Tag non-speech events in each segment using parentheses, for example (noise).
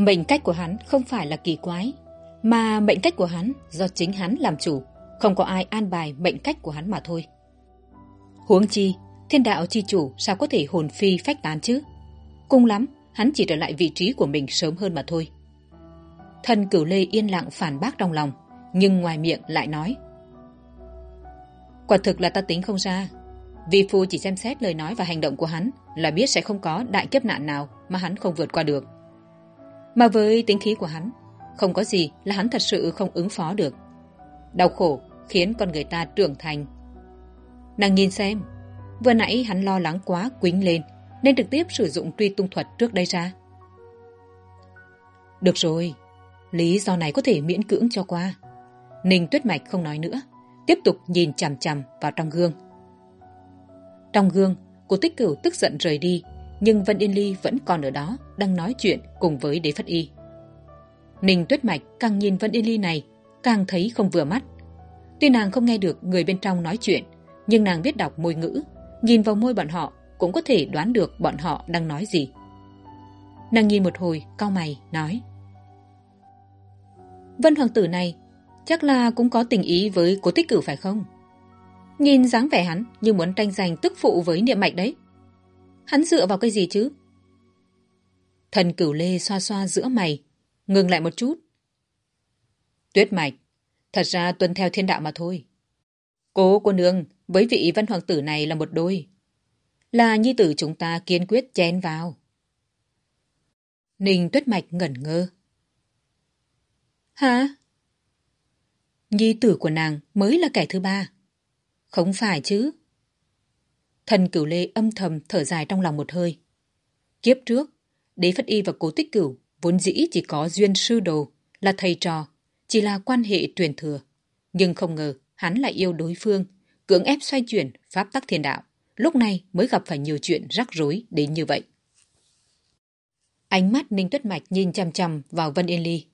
Mệnh cách của hắn không phải là kỳ quái, mà mệnh cách của hắn do chính hắn làm chủ, không có ai an bài mệnh cách của hắn mà thôi. Huống chi, thiên đạo chi chủ sao có thể hồn phi phách tán chứ? Cung lắm, hắn chỉ trở lại vị trí của mình sớm hơn mà thôi. Thần cửu lê yên lặng phản bác trong lòng, nhưng ngoài miệng lại nói. Quả thực là ta tính không ra. Vì phu chỉ xem xét lời nói và hành động của hắn là biết sẽ không có đại kiếp nạn nào mà hắn không vượt qua được. Mà với tính khí của hắn, không có gì là hắn thật sự không ứng phó được. Đau khổ khiến con người ta trưởng thành. Nàng nhìn xem, vừa nãy hắn lo lắng quá quính lên nên trực tiếp sử dụng truy tung thuật trước đây ra. Được rồi, lý do này có thể miễn cưỡng cho qua. Ninh tuyết mạch không nói nữa, tiếp tục nhìn chằm chằm vào trong gương. Trong gương, cô tích cửu tức giận rời đi nhưng Vân Yên Ly vẫn còn ở đó, đang nói chuyện cùng với đế phất y. Ninh Tuyết Mạch càng nhìn Vân Yên Ly này, càng thấy không vừa mắt. Tuy nàng không nghe được người bên trong nói chuyện, nhưng nàng biết đọc môi ngữ, nhìn vào môi bọn họ cũng có thể đoán được bọn họ đang nói gì. Nàng nhìn một hồi, cau mày, nói. Vân Hoàng tử này, chắc là cũng có tình ý với cố tích cử phải không? Nhìn dáng vẻ hắn như muốn tranh giành tức phụ với niệm mạch đấy. Hắn dựa vào cái gì chứ? Thần cửu lê xoa xoa giữa mày, ngừng lại một chút. Tuyết mạch, thật ra tuân theo thiên đạo mà thôi. Cố cô nương với vị văn hoàng tử này là một đôi. Là nhi tử chúng ta kiên quyết chen vào. Ninh tuyết mạch ngẩn ngơ. Hả? Nhi tử của nàng mới là kẻ thứ ba. Không phải chứ. Thần cửu lê âm thầm thở dài trong lòng một hơi. Kiếp trước, đế phất y và cố tích cửu vốn dĩ chỉ có duyên sư đồ, là thầy trò, chỉ là quan hệ truyền thừa. Nhưng không ngờ hắn lại yêu đối phương, cưỡng ép xoay chuyển pháp tắc thiên đạo. Lúc này mới gặp phải nhiều chuyện rắc rối đến như vậy. Ánh mắt Ninh Tuyết Mạch nhìn chằm chằm vào Vân Yên Ly.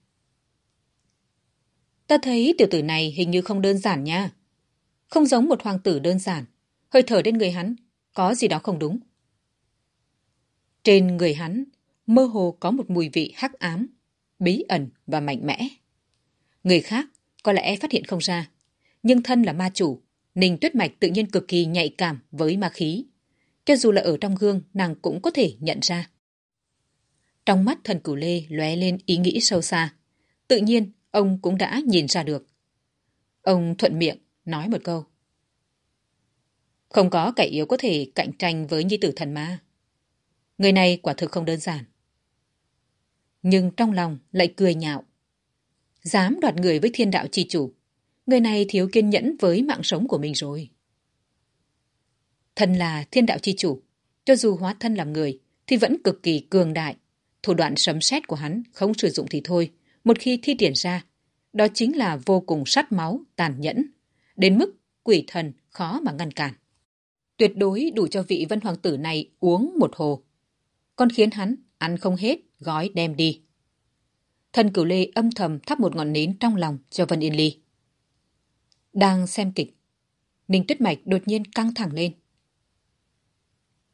Ta thấy tiểu tử này hình như không đơn giản nha. Không giống một hoàng tử đơn giản. Hơi thở đến người hắn có gì đó không đúng. Trên người hắn, mơ hồ có một mùi vị hắc ám, bí ẩn và mạnh mẽ. Người khác có lẽ phát hiện không ra, nhưng thân là ma chủ, Ninh Tuyết Mạch tự nhiên cực kỳ nhạy cảm với ma khí. Cho dù là ở trong gương, nàng cũng có thể nhận ra. Trong mắt thần cửu lê lóe lên ý nghĩ sâu xa. Tự nhiên, ông cũng đã nhìn ra được. Ông thuận miệng, nói một câu. Không có kẻ yếu có thể cạnh tranh với nhi tử thần ma. Người này quả thực không đơn giản. Nhưng trong lòng lại cười nhạo. Dám đoạt người với thiên đạo chi chủ. Người này thiếu kiên nhẫn với mạng sống của mình rồi. thần là thiên đạo chi chủ, cho dù hóa thân làm người, thì vẫn cực kỳ cường đại. Thủ đoạn sấm sét của hắn không sử dụng thì thôi, một khi thi triển ra, đó chính là vô cùng sắt máu, tàn nhẫn, đến mức quỷ thần khó mà ngăn cản tuyệt đối đủ cho vị vân hoàng tử này uống một hồ. Còn khiến hắn ăn không hết, gói đem đi. Thần cửu lê âm thầm thắp một ngọn nến trong lòng cho Vân Yên Ly. Đang xem kịch, Ninh Tuyết Mạch đột nhiên căng thẳng lên.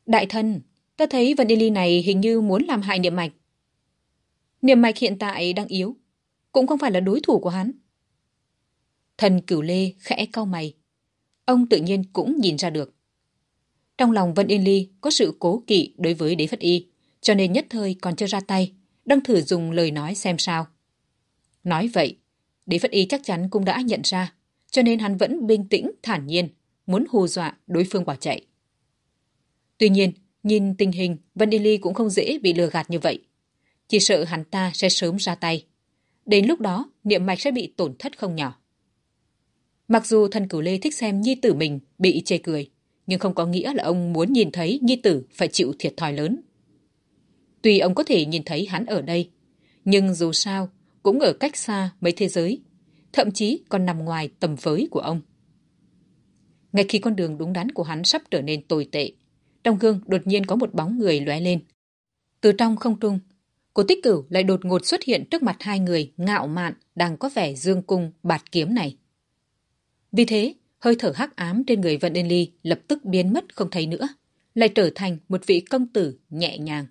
Đại thân, ta thấy Vân Yên Ly này hình như muốn làm hại niệm mạch. Niệm mạch hiện tại đang yếu, cũng không phải là đối thủ của hắn. Thần cửu lê khẽ cau mày. Ông tự nhiên cũng nhìn ra được. Trong lòng Vân Yên Ly có sự cố kỵ đối với đế phất y, cho nên nhất thời còn chưa ra tay, đang thử dùng lời nói xem sao. Nói vậy, đế phất y chắc chắn cũng đã nhận ra, cho nên hắn vẫn bình tĩnh, thản nhiên, muốn hù dọa đối phương bỏ chạy. Tuy nhiên, nhìn tình hình, Vân Yên Ly cũng không dễ bị lừa gạt như vậy. Chỉ sợ hắn ta sẽ sớm ra tay. đến lúc đó niệm mạch sẽ bị tổn thất không nhỏ. Mặc dù thần cửu lê thích xem nhi tử mình bị chê cười, nhưng không có nghĩa là ông muốn nhìn thấy nhi tử phải chịu thiệt thòi lớn. Tuy ông có thể nhìn thấy hắn ở đây, nhưng dù sao cũng ở cách xa mấy thế giới, thậm chí còn nằm ngoài tầm với của ông. Ngay khi con đường đúng đắn của hắn sắp trở nên tồi tệ, trong gương đột nhiên có một bóng người lóe lên. Từ trong không trung, Cố tích cửu lại đột ngột xuất hiện trước mặt hai người ngạo mạn đang có vẻ dương cung bạt kiếm này. Vì thế, hơi thở hắc ám trên người Vân Yên Ly lập tức biến mất không thấy nữa, lại trở thành một vị công tử nhẹ nhàng.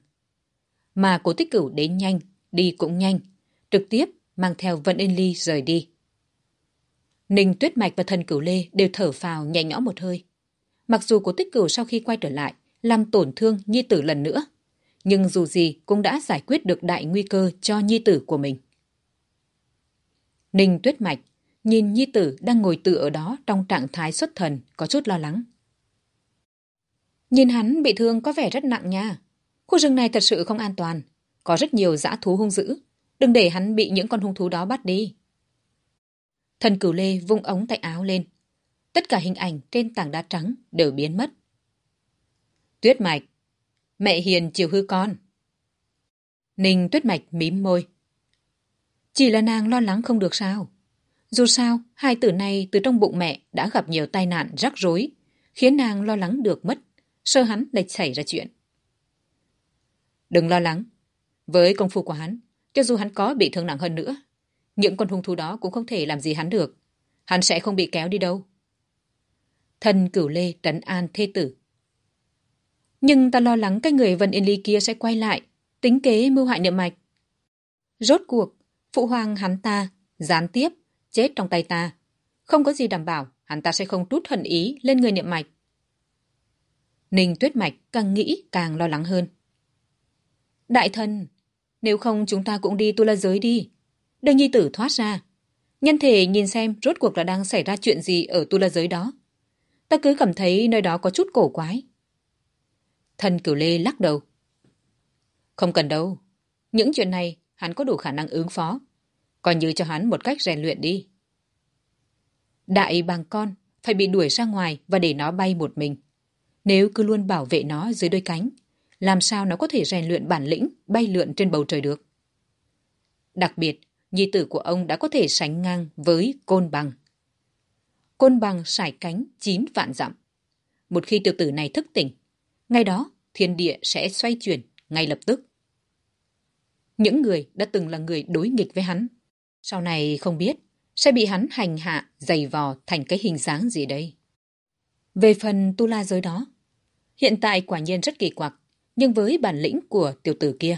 Mà cố tích cửu đến nhanh, đi cũng nhanh, trực tiếp mang theo Vân Yên Ly rời đi. Ninh Tuyết Mạch và thần cửu lê đều thở phào nhẹ nhõm một hơi. Mặc dù cố tích cửu sau khi quay trở lại, làm tổn thương nhi tử lần nữa, nhưng dù gì cũng đã giải quyết được đại nguy cơ cho nhi tử của mình. Ninh Tuyết Mạch nhìn nhi tử đang ngồi tự ở đó trong trạng thái xuất thần, có chút lo lắng. Nhìn hắn bị thương có vẻ rất nặng nha. Khu rừng này thật sự không an toàn. Có rất nhiều dã thú hung dữ. Đừng để hắn bị những con hung thú đó bắt đi. Thần cửu lê vung ống tay áo lên. Tất cả hình ảnh trên tảng đá trắng đều biến mất. Tuyết mạch. Mẹ hiền chiều hư con. Ninh tuyết mạch mím môi. Chỉ là nàng lo lắng không được sao. Dù sao, hai tử này từ trong bụng mẹ đã gặp nhiều tai nạn rắc rối, khiến nàng lo lắng được mất, sơ hắn lại xảy ra chuyện. Đừng lo lắng. Với công phu của hắn, cho dù hắn có bị thương nặng hơn nữa, những con hung thú đó cũng không thể làm gì hắn được. Hắn sẽ không bị kéo đi đâu. Thần cửu lê trấn an thê tử. Nhưng ta lo lắng cái người Vân Yên Ly kia sẽ quay lại, tính kế mưu hại niệm mạch. Rốt cuộc, phụ hoàng hắn ta, gián tiếp, chết trong tay ta. Không có gì đảm bảo, hắn ta sẽ không trút hận ý lên người niệm mạch. Ninh tuyết mạch càng nghĩ càng lo lắng hơn. Đại thần, nếu không chúng ta cũng đi tu la giới đi. Đưa nhi tử thoát ra. Nhân thể nhìn xem rốt cuộc là đang xảy ra chuyện gì ở tu la giới đó. Ta cứ cảm thấy nơi đó có chút cổ quái. Thần cửu lê lắc đầu. Không cần đâu. Những chuyện này hắn có đủ khả năng ứng phó. Coi như cho hắn một cách rèn luyện đi. Đại bằng con phải bị đuổi ra ngoài và để nó bay một mình. Nếu cứ luôn bảo vệ nó dưới đôi cánh, làm sao nó có thể rèn luyện bản lĩnh bay lượn trên bầu trời được? Đặc biệt, nhi tử của ông đã có thể sánh ngang với côn bằng. Côn bằng sải cánh chín vạn dặm. Một khi tiểu tử này thức tỉnh, ngay đó thiên địa sẽ xoay chuyển ngay lập tức. Những người đã từng là người đối nghịch với hắn, sau này không biết sẽ bị hắn hành hạ, dày vò thành cái hình dáng gì đây. Về phần tu la giới đó, hiện tại quả nhiên rất kỳ quặc, nhưng với bản lĩnh của tiểu tử kia,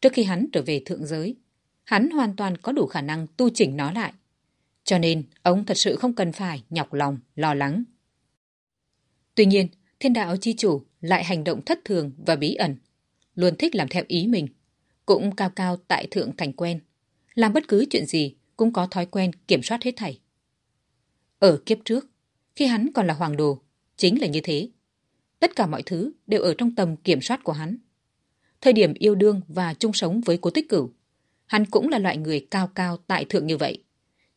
trước khi hắn trở về thượng giới, hắn hoàn toàn có đủ khả năng tu chỉnh nó lại. Cho nên, ông thật sự không cần phải nhọc lòng, lo lắng. Tuy nhiên, thiên đạo chi chủ lại hành động thất thường và bí ẩn, luôn thích làm theo ý mình, cũng cao cao tại thượng thành quen, làm bất cứ chuyện gì cũng có thói quen kiểm soát hết thảy. Ở kiếp trước, khi hắn còn là hoàng đồ, chính là như thế. Tất cả mọi thứ đều ở trong tầm kiểm soát của hắn. Thời điểm yêu đương và chung sống với cố tích cửu, hắn cũng là loại người cao cao tại thượng như vậy.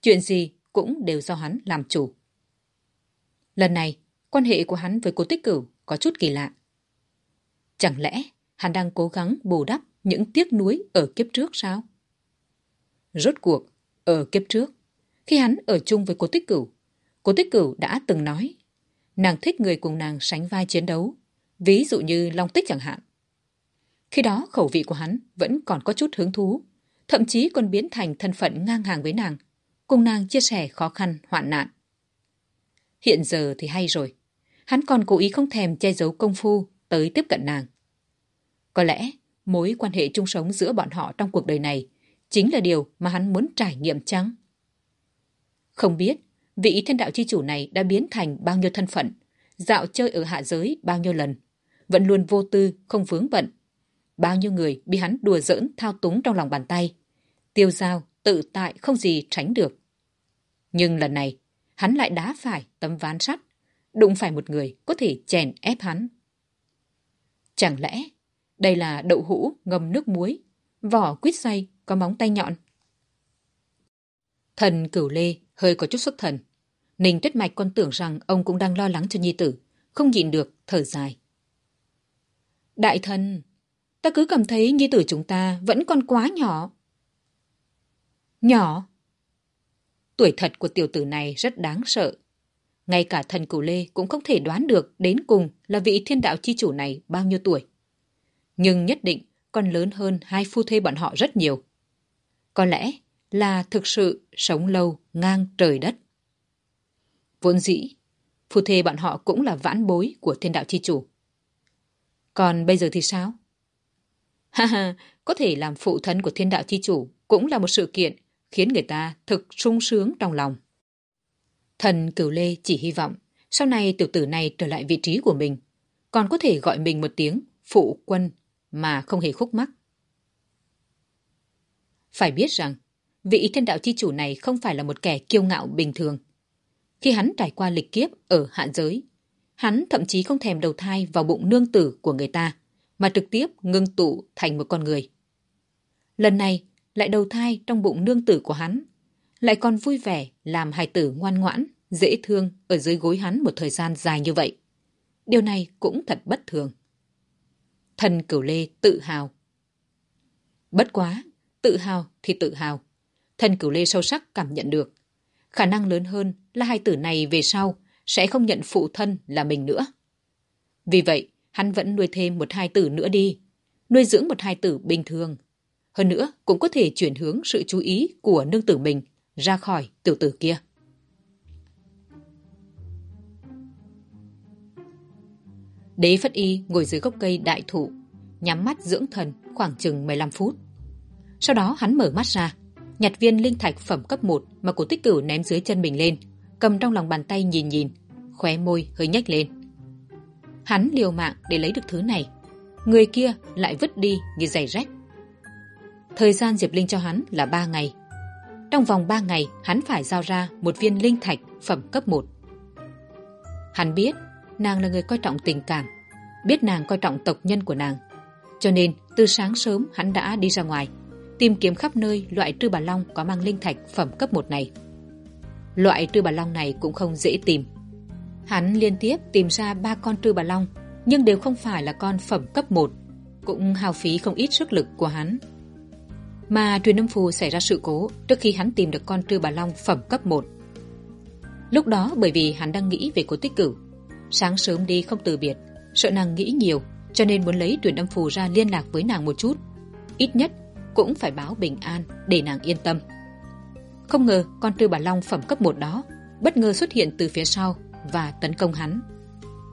Chuyện gì cũng đều do hắn làm chủ. Lần này, quan hệ của hắn với cố tích cửu có chút kỳ lạ. Chẳng lẽ hắn đang cố gắng bù đắp những tiếc nuối ở kiếp trước sao? Rốt cuộc, ở kiếp trước, khi hắn ở chung với cố tích cửu, cố tích cửu đã từng nói nàng thích người cùng nàng sánh vai chiến đấu, ví dụ như Long Tích chẳng hạn. Khi đó khẩu vị của hắn vẫn còn có chút hứng thú, thậm chí còn biến thành thân phận ngang hàng với nàng, cùng nàng chia sẻ khó khăn, hoạn nạn. Hiện giờ thì hay rồi, hắn còn cố ý không thèm che giấu công phu tới tiếp cận nàng. Có lẽ mối quan hệ chung sống giữa bọn họ trong cuộc đời này chính là điều mà hắn muốn trải nghiệm chăng? Không biết vị thiên đạo chi chủ này đã biến thành bao nhiêu thân phận, dạo chơi ở hạ giới bao nhiêu lần, vẫn luôn vô tư, không vướng bận. Bao nhiêu người bị hắn đùa giỡn thao túng trong lòng bàn tay, tiêu dao, tự tại không gì tránh được. Nhưng lần này, hắn lại đá phải tấm ván sắt, đụng phải một người có thể chèn ép hắn. Chẳng lẽ đây là đậu hũ ngâm nước muối, vỏ quýt xay có móng tay nhọn? Thần cửu lê hơi có chút xuất thần. Ninh tuyết mạch còn tưởng rằng ông cũng đang lo lắng cho nhi tử, không nhịn được, thở dài. Đại thần, ta cứ cảm thấy nhi tử chúng ta vẫn còn quá nhỏ. Nhỏ? Tuổi thật của tiểu tử này rất đáng sợ. Ngay cả thần cửu lê cũng không thể đoán được đến cùng là vị thiên đạo chi chủ này bao nhiêu tuổi. Nhưng nhất định còn lớn hơn hai phu thê bọn họ rất nhiều. Có lẽ là thực sự sống lâu ngang trời đất. Vốn dĩ, phu thê bọn họ cũng là vãn bối của thiên đạo chi chủ. Còn bây giờ thì sao? (laughs) Ha ha, có thể làm phụ thân của thiên đạo chi chủ cũng là một sự kiện khiến người ta thực sung sướng trong lòng. Thần cửu lê chỉ hy vọng sau này tiểu tử này trở lại vị trí của mình, còn có thể gọi mình một tiếng phụ quân mà không hề khúc mắc. Phải biết rằng, vị thiên đạo chi chủ này không phải là một kẻ kiêu ngạo bình thường. Khi hắn trải qua lịch kiếp ở hạ giới, hắn thậm chí không thèm đầu thai vào bụng nương tử của người ta, mà trực tiếp ngưng tụ thành một con người. Lần này, lại đầu thai trong bụng nương tử của hắn, lại còn vui vẻ làm hài tử ngoan ngoãn, dễ thương ở dưới gối hắn một thời gian dài như vậy. Điều này cũng thật bất thường. Thần cửu lê tự hào. Bất quá, tự hào thì tự hào. Thần cửu lê sâu sắc cảm nhận được. Khả năng lớn hơn là hai tử này về sau sẽ không nhận phụ thân là mình nữa. Vì vậy, hắn vẫn nuôi thêm một hai tử nữa đi. Nuôi dưỡng một hai tử bình thường. Hơn nữa, cũng có thể chuyển hướng sự chú ý của nương tử mình ra khỏi tiểu tử kia. Đế Phất Y ngồi dưới gốc cây đại thụ, nhắm mắt dưỡng thần khoảng chừng 15 phút. Sau đó hắn mở mắt ra, nhặt viên linh thạch phẩm cấp 1 mà cổ tích cửu ném dưới chân mình lên, cầm trong lòng bàn tay nhìn nhìn, khóe môi hơi nhếch lên. Hắn liều mạng để lấy được thứ này, người kia lại vứt đi như giày rách. Thời gian Diệp Linh cho hắn là ba ngày. Trong vòng ba ngày, hắn phải giao ra một viên linh thạch phẩm cấp một. Hắn biết nàng là người coi trọng tình cảm, biết nàng coi trọng tộc nhân của nàng. Cho nên, từ sáng sớm hắn đã đi ra ngoài, tìm kiếm khắp nơi loại trư bà long có mang linh thạch phẩm cấp 1 này. Loại trư bà long này cũng không dễ tìm. Hắn liên tiếp tìm ra ba con trư bà long, nhưng đều không phải là con phẩm cấp 1, cũng hao phí không ít sức lực của hắn. Mà truyền âm phù xảy ra sự cố trước khi hắn tìm được con trư bà long phẩm cấp 1. Lúc đó bởi vì hắn đang nghĩ về cố tích cửu, sáng sớm đi không từ biệt, sợ nàng nghĩ nhiều, cho nên muốn lấy truyền âm phù ra liên lạc với nàng một chút. Ít nhất cũng phải báo bình an để nàng yên tâm. Không ngờ con trư bà long phẩm cấp một đó bất ngờ xuất hiện từ phía sau và tấn công hắn.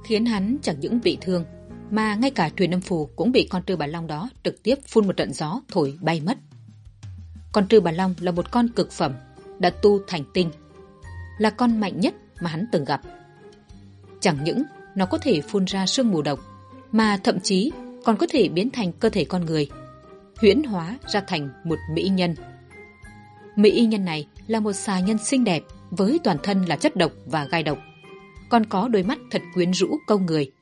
Khiến hắn chẳng những bị thương, mà ngay cả truyền âm phù cũng bị con trư bà long đó trực tiếp phun một trận gió thổi bay mất. Con trư bà long là một con cực phẩm, đã tu thành tinh, là con mạnh nhất mà hắn từng gặp. Chẳng những nó có thể phun ra sương mù độc, mà thậm chí còn có thể biến thành cơ thể con người, huyễn hóa ra thành một mỹ nhân. Mỹ nhân này là một xà nhân xinh đẹp với toàn thân là chất độc và gai độc. Còn có đôi mắt thật quyến rũ câu người,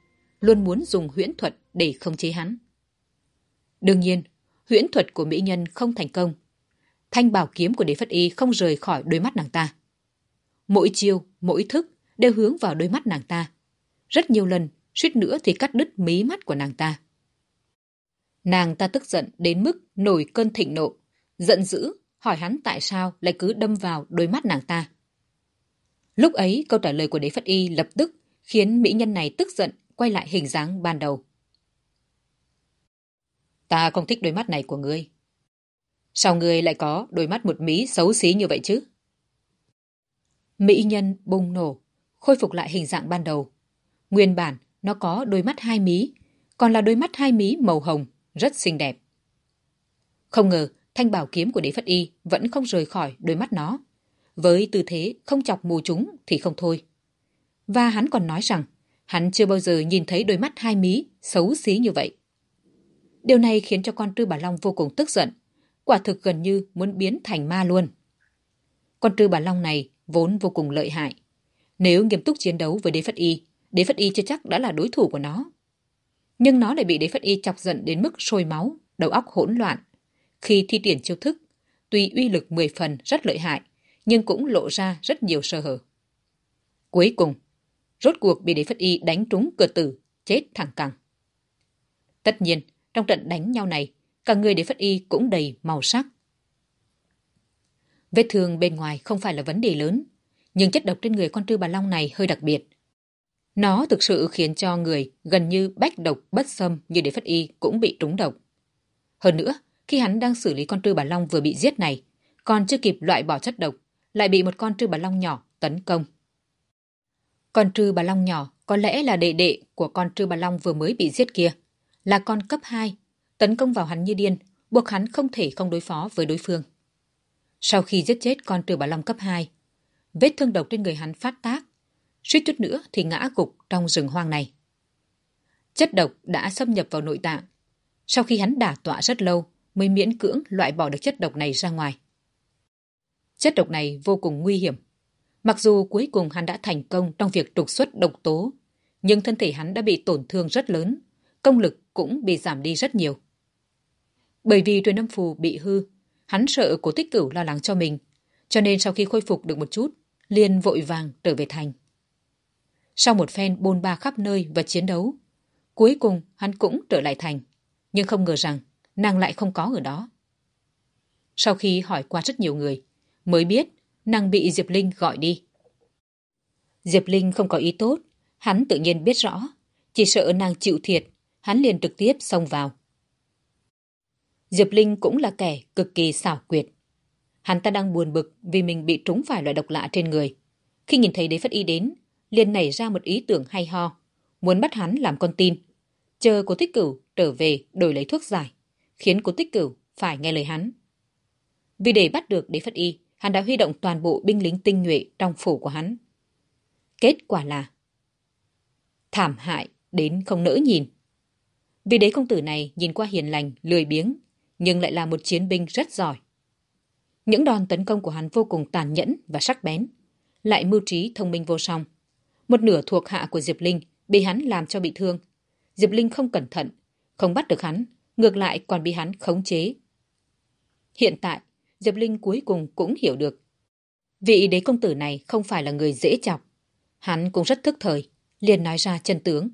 luôn muốn dùng huyễn thuật để không chế hắn. Đương nhiên, huyễn thuật của mỹ nhân không thành công. Thanh bảo kiếm của đế phất y không rời khỏi đôi mắt nàng ta. Mỗi chiêu, mỗi thức đều hướng vào đôi mắt nàng ta. Rất nhiều lần, suýt nữa thì cắt đứt mí mắt của nàng ta. Nàng ta tức giận đến mức nổi cơn thịnh nộ, giận dữ, hỏi hắn tại sao lại cứ đâm vào đôi mắt nàng ta. Lúc ấy, câu trả lời của đế phất y lập tức khiến mỹ nhân này tức giận quay lại hình dáng ban đầu. Ta không thích đôi mắt này của ngươi. Sao ngươi lại có đôi mắt một mí xấu xí như vậy chứ? Mỹ nhân bùng nổ, khôi phục lại hình dạng ban đầu. Nguyên bản, nó có đôi mắt hai mí, còn là đôi mắt hai mí màu hồng, rất xinh đẹp. Không ngờ, thanh bảo kiếm của đế phất y vẫn không rời khỏi đôi mắt nó. Với tư thế không chọc mù chúng thì không thôi. Và hắn còn nói rằng, hắn chưa bao giờ nhìn thấy đôi mắt hai mí xấu xí như vậy. Điều này khiến cho con trư bà Long vô cùng tức giận, quả thực gần như muốn biến thành ma luôn. Con trư bà Long này vốn vô cùng lợi hại. Nếu nghiêm túc chiến đấu với đế phất y, đế phất y chưa chắc đã là đối thủ của nó. Nhưng nó lại bị đế phất y chọc giận đến mức sôi máu, đầu óc hỗn loạn. Khi thi triển chiêu thức, tuy uy lực 10 phần rất lợi hại, nhưng cũng lộ ra rất nhiều sơ hở. Cuối cùng, rốt cuộc bị đế phất y đánh trúng cửa tử, chết thẳng cẳng. Tất nhiên, trong trận đánh nhau này, cả người đế phất y cũng đầy màu sắc. Vết thương bên ngoài không phải là vấn đề lớn, nhưng chất độc trên người con trư bà Long này hơi đặc biệt. Nó thực sự khiến cho người gần như bách độc bất xâm như đế phất y cũng bị trúng độc. Hơn nữa, khi hắn đang xử lý con trư bà Long vừa bị giết này, còn chưa kịp loại bỏ chất độc, lại bị một con trư bà Long nhỏ tấn công. Con trư bà Long nhỏ có lẽ là đệ đệ của con trư bà Long vừa mới bị giết kia, là con cấp 2, tấn công vào hắn như điên, buộc hắn không thể không đối phó với đối phương. Sau khi giết chết con trư bà Long cấp 2, vết thương độc trên người hắn phát tác, suýt chút nữa thì ngã gục trong rừng hoang này. Chất độc đã xâm nhập vào nội tạng. Sau khi hắn đả tọa rất lâu mới miễn cưỡng loại bỏ được chất độc này ra ngoài. Chất độc này vô cùng nguy hiểm. Mặc dù cuối cùng hắn đã thành công trong việc trục xuất độc tố, nhưng thân thể hắn đã bị tổn thương rất lớn, công lực cũng bị giảm đi rất nhiều. Bởi vì truyền âm phù bị hư, hắn sợ cố tích cửu lo lắng cho mình, cho nên sau khi khôi phục được một chút, liền vội vàng trở về thành. Sau một phen bôn ba khắp nơi và chiến đấu, cuối cùng hắn cũng trở lại thành, nhưng không ngờ rằng nàng lại không có ở đó. Sau khi hỏi qua rất nhiều người, mới biết nàng bị Diệp Linh gọi đi. Diệp Linh không có ý tốt, hắn tự nhiên biết rõ, chỉ sợ nàng chịu thiệt, hắn liền trực tiếp xông vào. Diệp Linh cũng là kẻ cực kỳ xảo quyệt. Hắn ta đang buồn bực vì mình bị trúng phải loại độc lạ trên người. Khi nhìn thấy đế phất y đến, liền nảy ra một ý tưởng hay ho, muốn bắt hắn làm con tin. Chờ Cố tích cửu trở về đổi lấy thuốc giải, khiến Cố tích cửu phải nghe lời hắn. Vì để bắt được đế phất y, hắn đã huy động toàn bộ binh lính tinh nhuệ trong phủ của hắn. Kết quả là thảm hại đến không nỡ nhìn. Vì đế công tử này nhìn qua hiền lành, lười biếng, nhưng lại là một chiến binh rất giỏi. Những đòn tấn công của hắn vô cùng tàn nhẫn và sắc bén, lại mưu trí thông minh vô song. Một nửa thuộc hạ của Diệp Linh bị hắn làm cho bị thương. Diệp Linh không cẩn thận, không bắt được hắn, ngược lại còn bị hắn khống chế. Hiện tại, Diệp Linh cuối cùng cũng hiểu được. Vị đế công tử này không phải là người dễ chọc. Hắn cũng rất thức thời, liền nói ra chân tướng.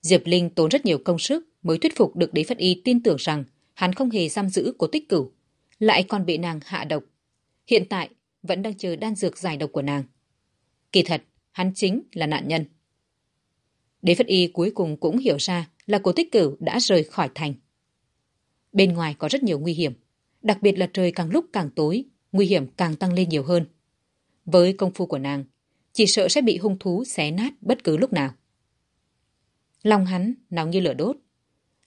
Diệp Linh tốn rất nhiều công sức mới thuyết phục được đế phất y tin tưởng rằng hắn không hề giam giữ của tích cửu, lại còn bị nàng hạ độc. Hiện tại vẫn đang chờ đan dược giải độc của nàng. Kỳ thật, hắn chính là nạn nhân. Đế phất y cuối cùng cũng hiểu ra là cổ tích cửu đã rời khỏi thành. Bên ngoài có rất nhiều nguy hiểm, đặc biệt là trời càng lúc càng tối, nguy hiểm càng tăng lên nhiều hơn. Với công phu của nàng, chỉ sợ sẽ bị hung thú xé nát bất cứ lúc nào. Lòng hắn nóng như lửa đốt,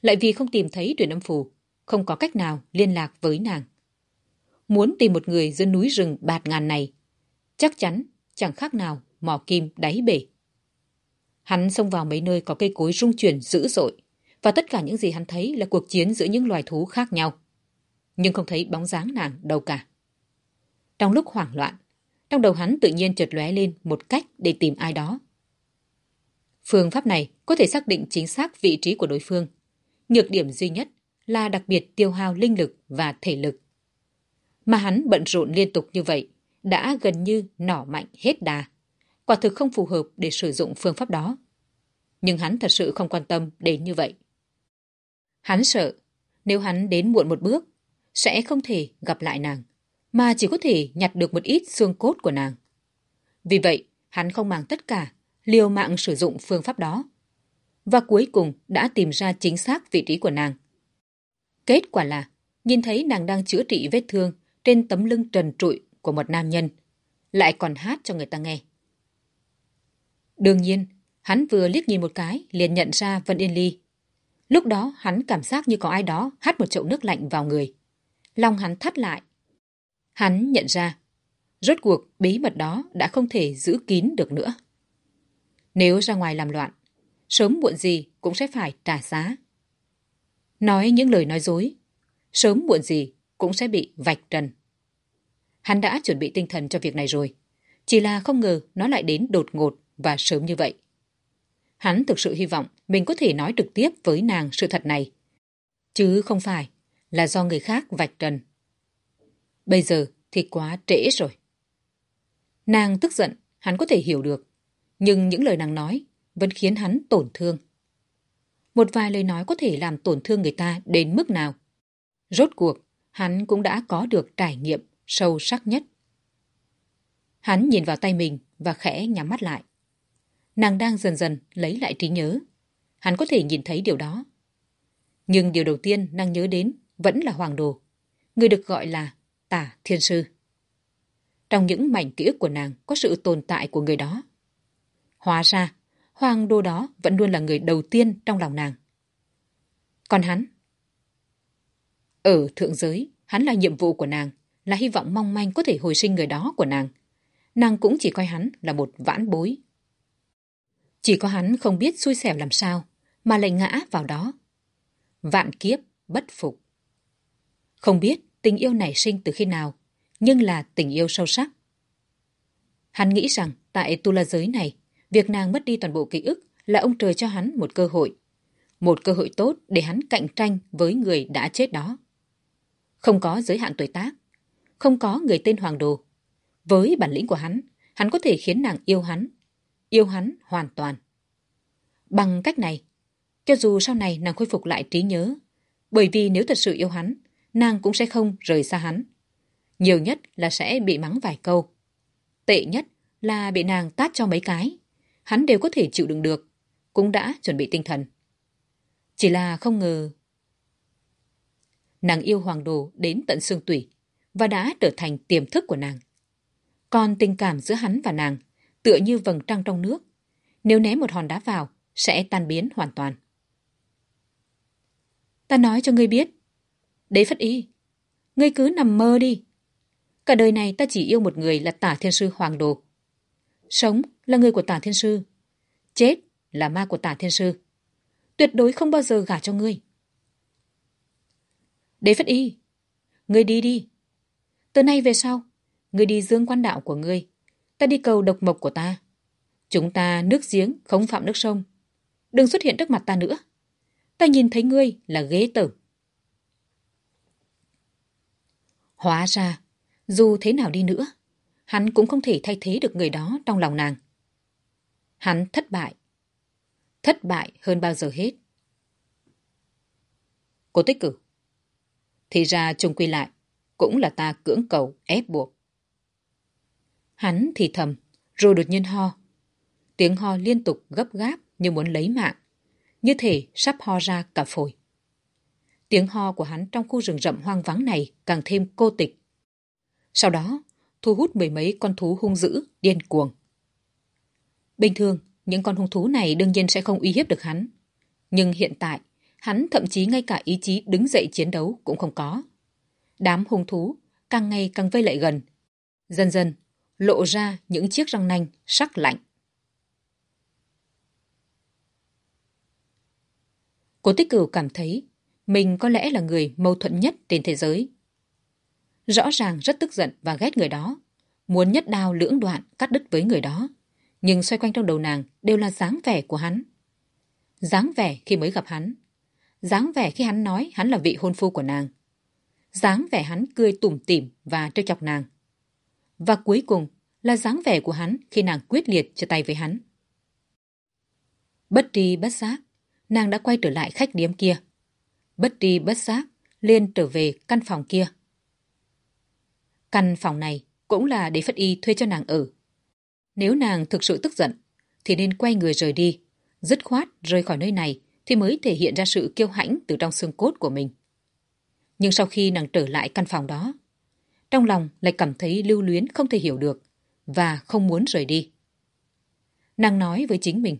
lại vì không tìm thấy tuyển âm phù, không có cách nào liên lạc với nàng. Muốn tìm một người giữa núi rừng bạt ngàn này, chắc chắn chẳng khác nào mò kim đáy bể. Hắn xông vào mấy nơi có cây cối rung chuyển dữ dội, và tất cả những gì hắn thấy là cuộc chiến giữa những loài thú khác nhau. Nhưng không thấy bóng dáng nàng đâu cả. Trong lúc hoảng loạn, trong đầu hắn tự nhiên chợt lóe lên một cách để tìm ai đó. Phương pháp này có thể xác định chính xác vị trí của đối phương. Nhược điểm duy nhất là đặc biệt tiêu hao linh lực và thể lực. Mà hắn bận rộn liên tục như vậy, đã gần như nỏ mạnh hết đà. Quả thực không phù hợp để sử dụng phương pháp đó. Nhưng hắn thật sự không quan tâm đến như vậy. Hắn sợ, nếu hắn đến muộn một bước, sẽ không thể gặp lại nàng, mà chỉ có thể nhặt được một ít xương cốt của nàng. Vì vậy, hắn không mang tất cả, liều mạng sử dụng phương pháp đó. Và cuối cùng đã tìm ra chính xác vị trí của nàng. Kết quả là, nhìn thấy nàng đang chữa trị vết thương trên tấm lưng trần trụi của một nam nhân, lại còn hát cho người ta nghe. Đương nhiên, hắn vừa liếc nhìn một cái liền nhận ra Vân Yên Ly. Lúc đó hắn cảm giác như có ai đó hắt một chậu nước lạnh vào người. Lòng hắn thắt lại. Hắn nhận ra, rốt cuộc bí mật đó đã không thể giữ kín được nữa. Nếu ra ngoài làm loạn, sớm muộn gì cũng sẽ phải trả giá. Nói những lời nói dối, sớm muộn gì cũng sẽ bị vạch trần. Hắn đã chuẩn bị tinh thần cho việc này rồi. Chỉ là không ngờ nó lại đến đột ngột và sớm như vậy. Hắn thực sự hy vọng mình có thể nói trực tiếp với nàng sự thật này. Chứ không phải là do người khác vạch trần. Bây giờ thì quá trễ rồi. Nàng tức giận, hắn có thể hiểu được, nhưng những lời nàng nói vẫn khiến hắn tổn thương. Một vài lời nói có thể làm tổn thương người ta đến mức nào. Rốt cuộc, hắn cũng đã có được trải nghiệm sâu sắc nhất. Hắn nhìn vào tay mình và khẽ nhắm mắt lại. Nàng đang dần dần lấy lại trí nhớ. Hắn có thể nhìn thấy điều đó. Nhưng điều đầu tiên nàng nhớ đến vẫn là Hoàng Đồ, người được gọi là Tả Thiên Sư. Trong những mảnh ký ức của nàng có sự tồn tại của người đó. Hóa ra, Hoàng Đô đó vẫn luôn là người đầu tiên trong lòng nàng. Còn hắn? Ở thượng giới, hắn là nhiệm vụ của nàng, là hy vọng mong manh có thể hồi sinh người đó của nàng. Nàng cũng chỉ coi hắn là một vãn bối. Chỉ có hắn không biết xui xẻo làm sao, mà lại ngã vào đó. Vạn kiếp, bất phục. Không biết tình yêu nảy sinh từ khi nào, nhưng là tình yêu sâu sắc. Hắn nghĩ rằng tại tu la giới này, việc nàng mất đi toàn bộ ký ức là ông trời cho hắn một cơ hội. Một cơ hội tốt để hắn cạnh tranh với người đã chết đó. Không có giới hạn tuổi tác, không có người tên Hoàng Đồ. Với bản lĩnh của hắn, hắn có thể khiến nàng yêu hắn, yêu hắn hoàn toàn. Bằng cách này, cho dù sau này nàng khôi phục lại trí nhớ, bởi vì nếu thật sự yêu hắn, nàng cũng sẽ không rời xa hắn. Nhiều nhất là sẽ bị mắng vài câu. Tệ nhất là bị nàng tát cho mấy cái. Hắn đều có thể chịu đựng được, cũng đã chuẩn bị tinh thần. Chỉ là không ngờ... Nàng yêu Hoàng Đồ đến tận xương tủy và đã trở thành tiềm thức của nàng. Còn tình cảm giữa hắn và nàng tựa như vầng trăng trong nước. Nếu ném một hòn đá vào, sẽ tan biến hoàn toàn. Ta nói cho ngươi biết. Đế Phất Y, ngươi cứ nằm mơ đi. Cả đời này ta chỉ yêu một người là tả thiên sư Hoàng Đồ. Sống là người của tả thiên sư. Chết là ma của tả thiên sư. Tuyệt đối không bao giờ gả cho ngươi. Đế Phất Y, ngươi đi đi. Từ nay về sau, ngươi đi dương quan đạo của ngươi. Ta đi cầu độc mộc của ta. Chúng ta nước giếng không phạm nước sông. Đừng xuất hiện trước mặt ta nữa. Ta nhìn thấy ngươi là ghế tử. Hóa ra, dù thế nào đi nữa, hắn cũng không thể thay thế được người đó trong lòng nàng. Hắn thất bại. Thất bại hơn bao giờ hết. Cô tích cử. Thì ra chung quy lại, cũng là ta cưỡng cầu ép buộc. Hắn thì thầm, rồi đột nhiên ho. Tiếng ho liên tục gấp gáp như muốn lấy mạng, như thể sắp ho ra cả phổi. Tiếng ho của hắn trong khu rừng rậm hoang vắng này càng thêm cô tịch. Sau đó, thu hút mười mấy con thú hung dữ, điên cuồng. Bình thường, những con hung thú này đương nhiên sẽ không uy hiếp được hắn. Nhưng hiện tại, hắn thậm chí ngay cả ý chí đứng dậy chiến đấu cũng không có. Đám hung thú càng ngày càng vây lại gần. Dần dần, lộ ra những chiếc răng nanh sắc lạnh. Cố tích cửu cảm thấy mình có lẽ là người mâu thuẫn nhất trên thế giới. Rõ ràng rất tức giận và ghét người đó, muốn nhất đao lưỡng đoạn cắt đứt với người đó. Nhưng xoay quanh trong đầu nàng đều là dáng vẻ của hắn. Dáng vẻ khi mới gặp hắn. Dáng vẻ khi hắn nói hắn là vị hôn phu của nàng. Dáng vẻ hắn cười tủm tỉm và trêu chọc nàng. Và cuối cùng là dáng vẻ của hắn khi nàng quyết liệt chia tay với hắn. Bất tri bất giác, nàng đã quay trở lại khách điếm kia. Bất tri bất giác, liền trở về căn phòng kia. Căn phòng này cũng là để Phất Y thuê cho nàng ở. Nếu nàng thực sự tức giận, thì nên quay người rời đi, dứt khoát rời khỏi nơi này thì mới thể hiện ra sự kiêu hãnh từ trong xương cốt của mình. Nhưng sau khi nàng trở lại căn phòng đó, trong lòng lại cảm thấy lưu luyến không thể hiểu được và không muốn rời đi. Nàng nói với chính mình,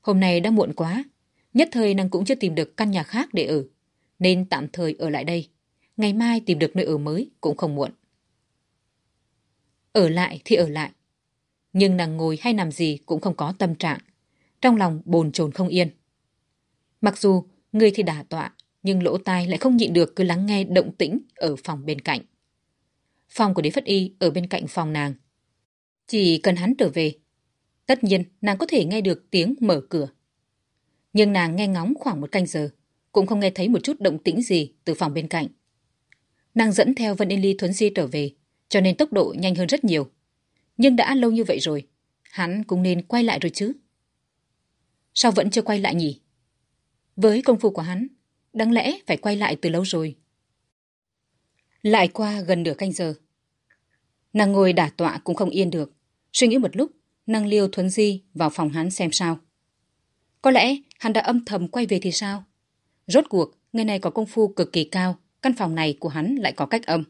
hôm nay đã muộn quá, nhất thời nàng cũng chưa tìm được căn nhà khác để ở, nên tạm thời ở lại đây. Ngày mai tìm được nơi ở mới cũng không muộn. Ở lại thì ở lại. Nhưng nàng ngồi hay nằm gì cũng không có tâm trạng. Trong lòng bồn chồn không yên. Mặc dù người thì đả tọa, nhưng lỗ tai lại không nhịn được cứ lắng nghe động tĩnh ở phòng bên cạnh. Phòng của đế phất y ở bên cạnh phòng nàng. Chỉ cần hắn trở về. Tất nhiên nàng có thể nghe được tiếng mở cửa. Nhưng nàng nghe ngóng khoảng một canh giờ, cũng không nghe thấy một chút động tĩnh gì từ phòng bên cạnh. Nàng dẫn theo Vân Yên Ly thuấn di trở về, cho nên tốc độ nhanh hơn rất nhiều. Nhưng đã lâu như vậy rồi, hắn cũng nên quay lại rồi chứ. Sao vẫn chưa quay lại nhỉ? Với công phu của hắn, đáng lẽ phải quay lại từ lâu rồi. Lại qua gần nửa canh giờ. Nàng ngồi đả tọa cũng không yên được. Suy nghĩ một lúc, nàng liêu thuấn di vào phòng hắn xem sao. Có lẽ hắn đã âm thầm quay về thì sao? Rốt cuộc, người này có công phu cực kỳ cao, căn phòng này của hắn lại có cách âm.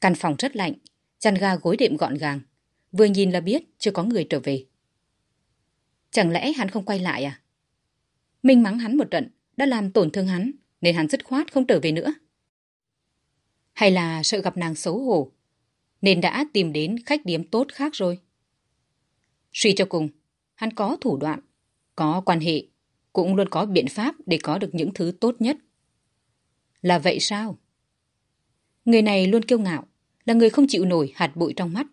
Căn phòng rất lạnh, chăn ga gối đệm gọn gàng. Vừa nhìn là biết chưa có người trở về. Chẳng lẽ hắn không quay lại à? Minh mắng hắn một trận, đã làm tổn thương hắn, nên hắn dứt khoát không trở về nữa. Hay là sợ gặp nàng xấu hổ, nên đã tìm đến khách điếm tốt khác rồi. Suy cho cùng, hắn có thủ đoạn, có quan hệ, cũng luôn có biện pháp để có được những thứ tốt nhất. Là vậy sao? Người này luôn kiêu ngạo, là người không chịu nổi hạt bụi trong mắt,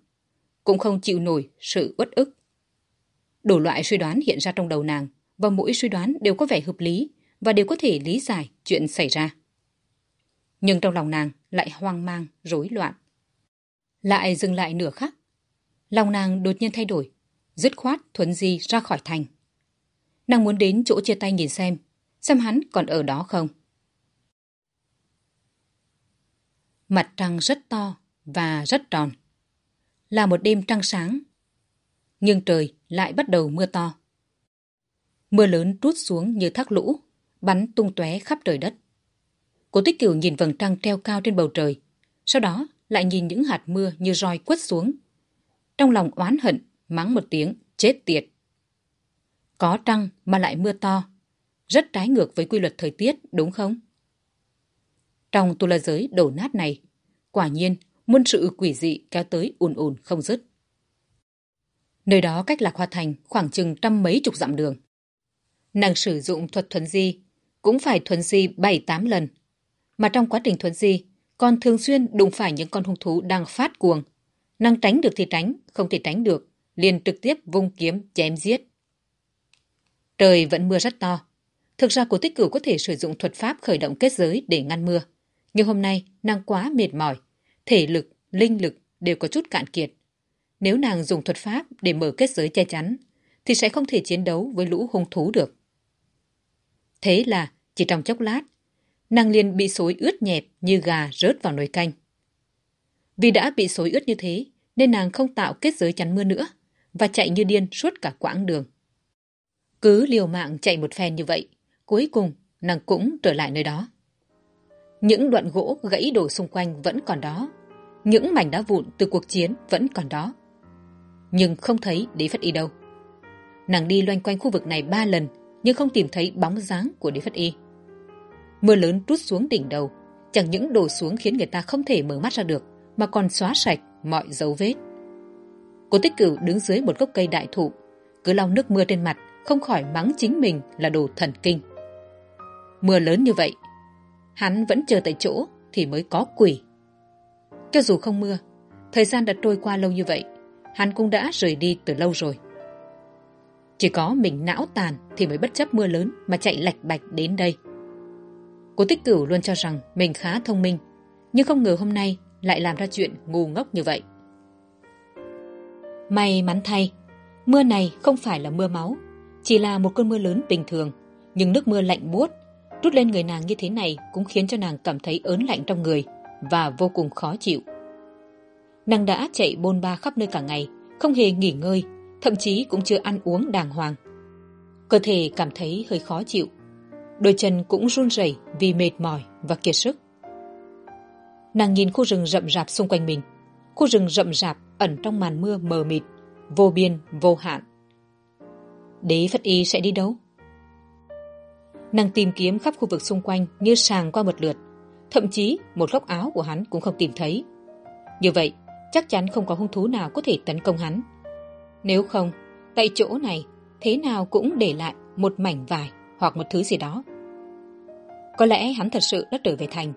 cũng không chịu nổi sự uất ức. Đủ loại suy đoán hiện ra trong đầu nàng, và mỗi suy đoán đều có vẻ hợp lý và đều có thể lý giải chuyện xảy ra. Nhưng trong lòng nàng lại hoang mang, rối loạn. Lại dừng lại nửa khắc. Lòng nàng đột nhiên thay đổi, dứt khoát thuấn di ra khỏi thành. Nàng muốn đến chỗ chia tay nhìn xem, xem hắn còn ở đó không. Mặt trăng rất to và rất tròn. Là một đêm trăng sáng. Nhưng trời lại bắt đầu mưa to. Mưa lớn trút xuống như thác lũ, bắn tung tóe khắp trời đất. Cố tích cửu nhìn vầng trăng treo cao trên bầu trời, sau đó lại nhìn những hạt mưa như roi quất xuống. Trong lòng oán hận, mắng một tiếng, chết tiệt. Có trăng mà lại mưa to, rất trái ngược với quy luật thời tiết, đúng không? Trong tu la giới đổ nát này, quả nhiên muôn sự quỷ dị kéo tới ùn ùn không dứt. Nơi đó cách Lạc Hoa Thành khoảng chừng trăm mấy chục dặm đường. Nàng sử dụng thuật thuần di, cũng phải thuần di bảy tám lần. Mà trong quá trình thuần di, còn thường xuyên đụng phải những con hung thú đang phát cuồng. Nàng tránh được thì tránh, không thể tránh được, liền trực tiếp vung kiếm chém giết. Trời vẫn mưa rất to. Thực ra cổ tích cửu có thể sử dụng thuật pháp khởi động kết giới để ngăn mưa. Nhưng hôm nay nàng quá mệt mỏi. Thể lực, linh lực đều có chút cạn kiệt. Nếu nàng dùng thuật pháp để mở kết giới che chắn, thì sẽ không thể chiến đấu với lũ hung thú được. Thế là, chỉ trong chốc lát, nàng liền bị xối ướt nhẹp như gà rớt vào nồi canh. Vì đã bị xối ướt như thế, nên nàng không tạo kết giới chắn mưa nữa và chạy như điên suốt cả quãng đường. Cứ liều mạng chạy một phen như vậy, cuối cùng nàng cũng trở lại nơi đó. Những đoạn gỗ gãy đổ xung quanh vẫn còn đó, những mảnh đá vụn từ cuộc chiến vẫn còn đó. Nhưng không thấy đế phất y đâu. Nàng đi loanh quanh khu vực này ba lần nhưng không tìm thấy bóng dáng của đế phất y. Mưa lớn trút xuống đỉnh đầu, chẳng những đổ xuống khiến người ta không thể mở mắt ra được, mà còn xóa sạch mọi dấu vết. Cô tích cửu đứng dưới một gốc cây đại thụ, cứ lau nước mưa trên mặt, không khỏi mắng chính mình là đồ thần kinh. Mưa lớn như vậy, hắn vẫn chờ tại chỗ thì mới có quỷ. Cho dù không mưa, thời gian đã trôi qua lâu như vậy, hắn cũng đã rời đi từ lâu rồi. Chỉ có mình não tàn thì mới bất chấp mưa lớn mà chạy lạch bạch đến đây. Cố tích cửu luôn cho rằng mình khá thông minh, nhưng không ngờ hôm nay lại làm ra chuyện ngu ngốc như vậy. May mắn thay, mưa này không phải là mưa máu, chỉ là một cơn mưa lớn bình thường, nhưng nước mưa lạnh buốt rút lên người nàng như thế này cũng khiến cho nàng cảm thấy ớn lạnh trong người và vô cùng khó chịu. Nàng đã chạy bôn ba khắp nơi cả ngày, không hề nghỉ ngơi, thậm chí cũng chưa ăn uống đàng hoàng. Cơ thể cảm thấy hơi khó chịu, đôi chân cũng run rẩy vì mệt mỏi và kiệt sức. Nàng nhìn khu rừng rậm rạp xung quanh mình, khu rừng rậm rạp ẩn trong màn mưa mờ mịt, vô biên, vô hạn. Đế Phất Y sẽ đi đâu? Nàng tìm kiếm khắp khu vực xung quanh như sàng qua một lượt, thậm chí một góc áo của hắn cũng không tìm thấy. Như vậy, chắc chắn không có hung thú nào có thể tấn công hắn. Nếu không, tại chỗ này thế nào cũng để lại một mảnh vải hoặc một thứ gì đó. Có lẽ hắn thật sự đã trở về thành.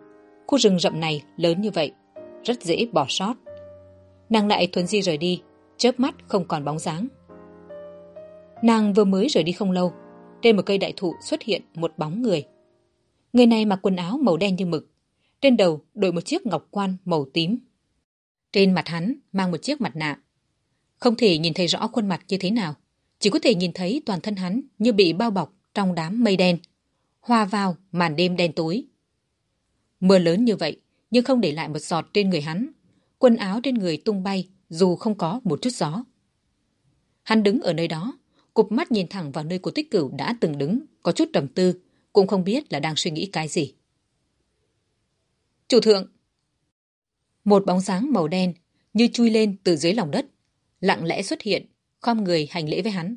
Khu rừng rậm này lớn như vậy, rất dễ bỏ sót. Nàng lại thuần di rời đi, chớp mắt không còn bóng dáng. Nàng vừa mới rời đi không lâu, trên một cây đại thụ xuất hiện một bóng người. Người này mặc quần áo màu đen như mực, trên đầu đội một chiếc ngọc quan màu tím. Trên mặt hắn mang một chiếc mặt nạ. Không thể nhìn thấy rõ khuôn mặt như thế nào. Chỉ có thể nhìn thấy toàn thân hắn như bị bao bọc trong đám mây đen. Hoa vào màn đêm đen tối. Mưa lớn như vậy nhưng không để lại một giọt trên người hắn. Quần áo trên người tung bay dù không có một chút gió. Hắn đứng ở nơi đó, cụp mắt nhìn thẳng vào nơi cô tích cửu đã từng đứng, có chút trầm tư, cũng không biết là đang suy nghĩ cái gì. Chủ thượng! Một bóng dáng màu đen như chui lên từ dưới lòng đất, lặng lẽ xuất hiện, khom người hành lễ với hắn.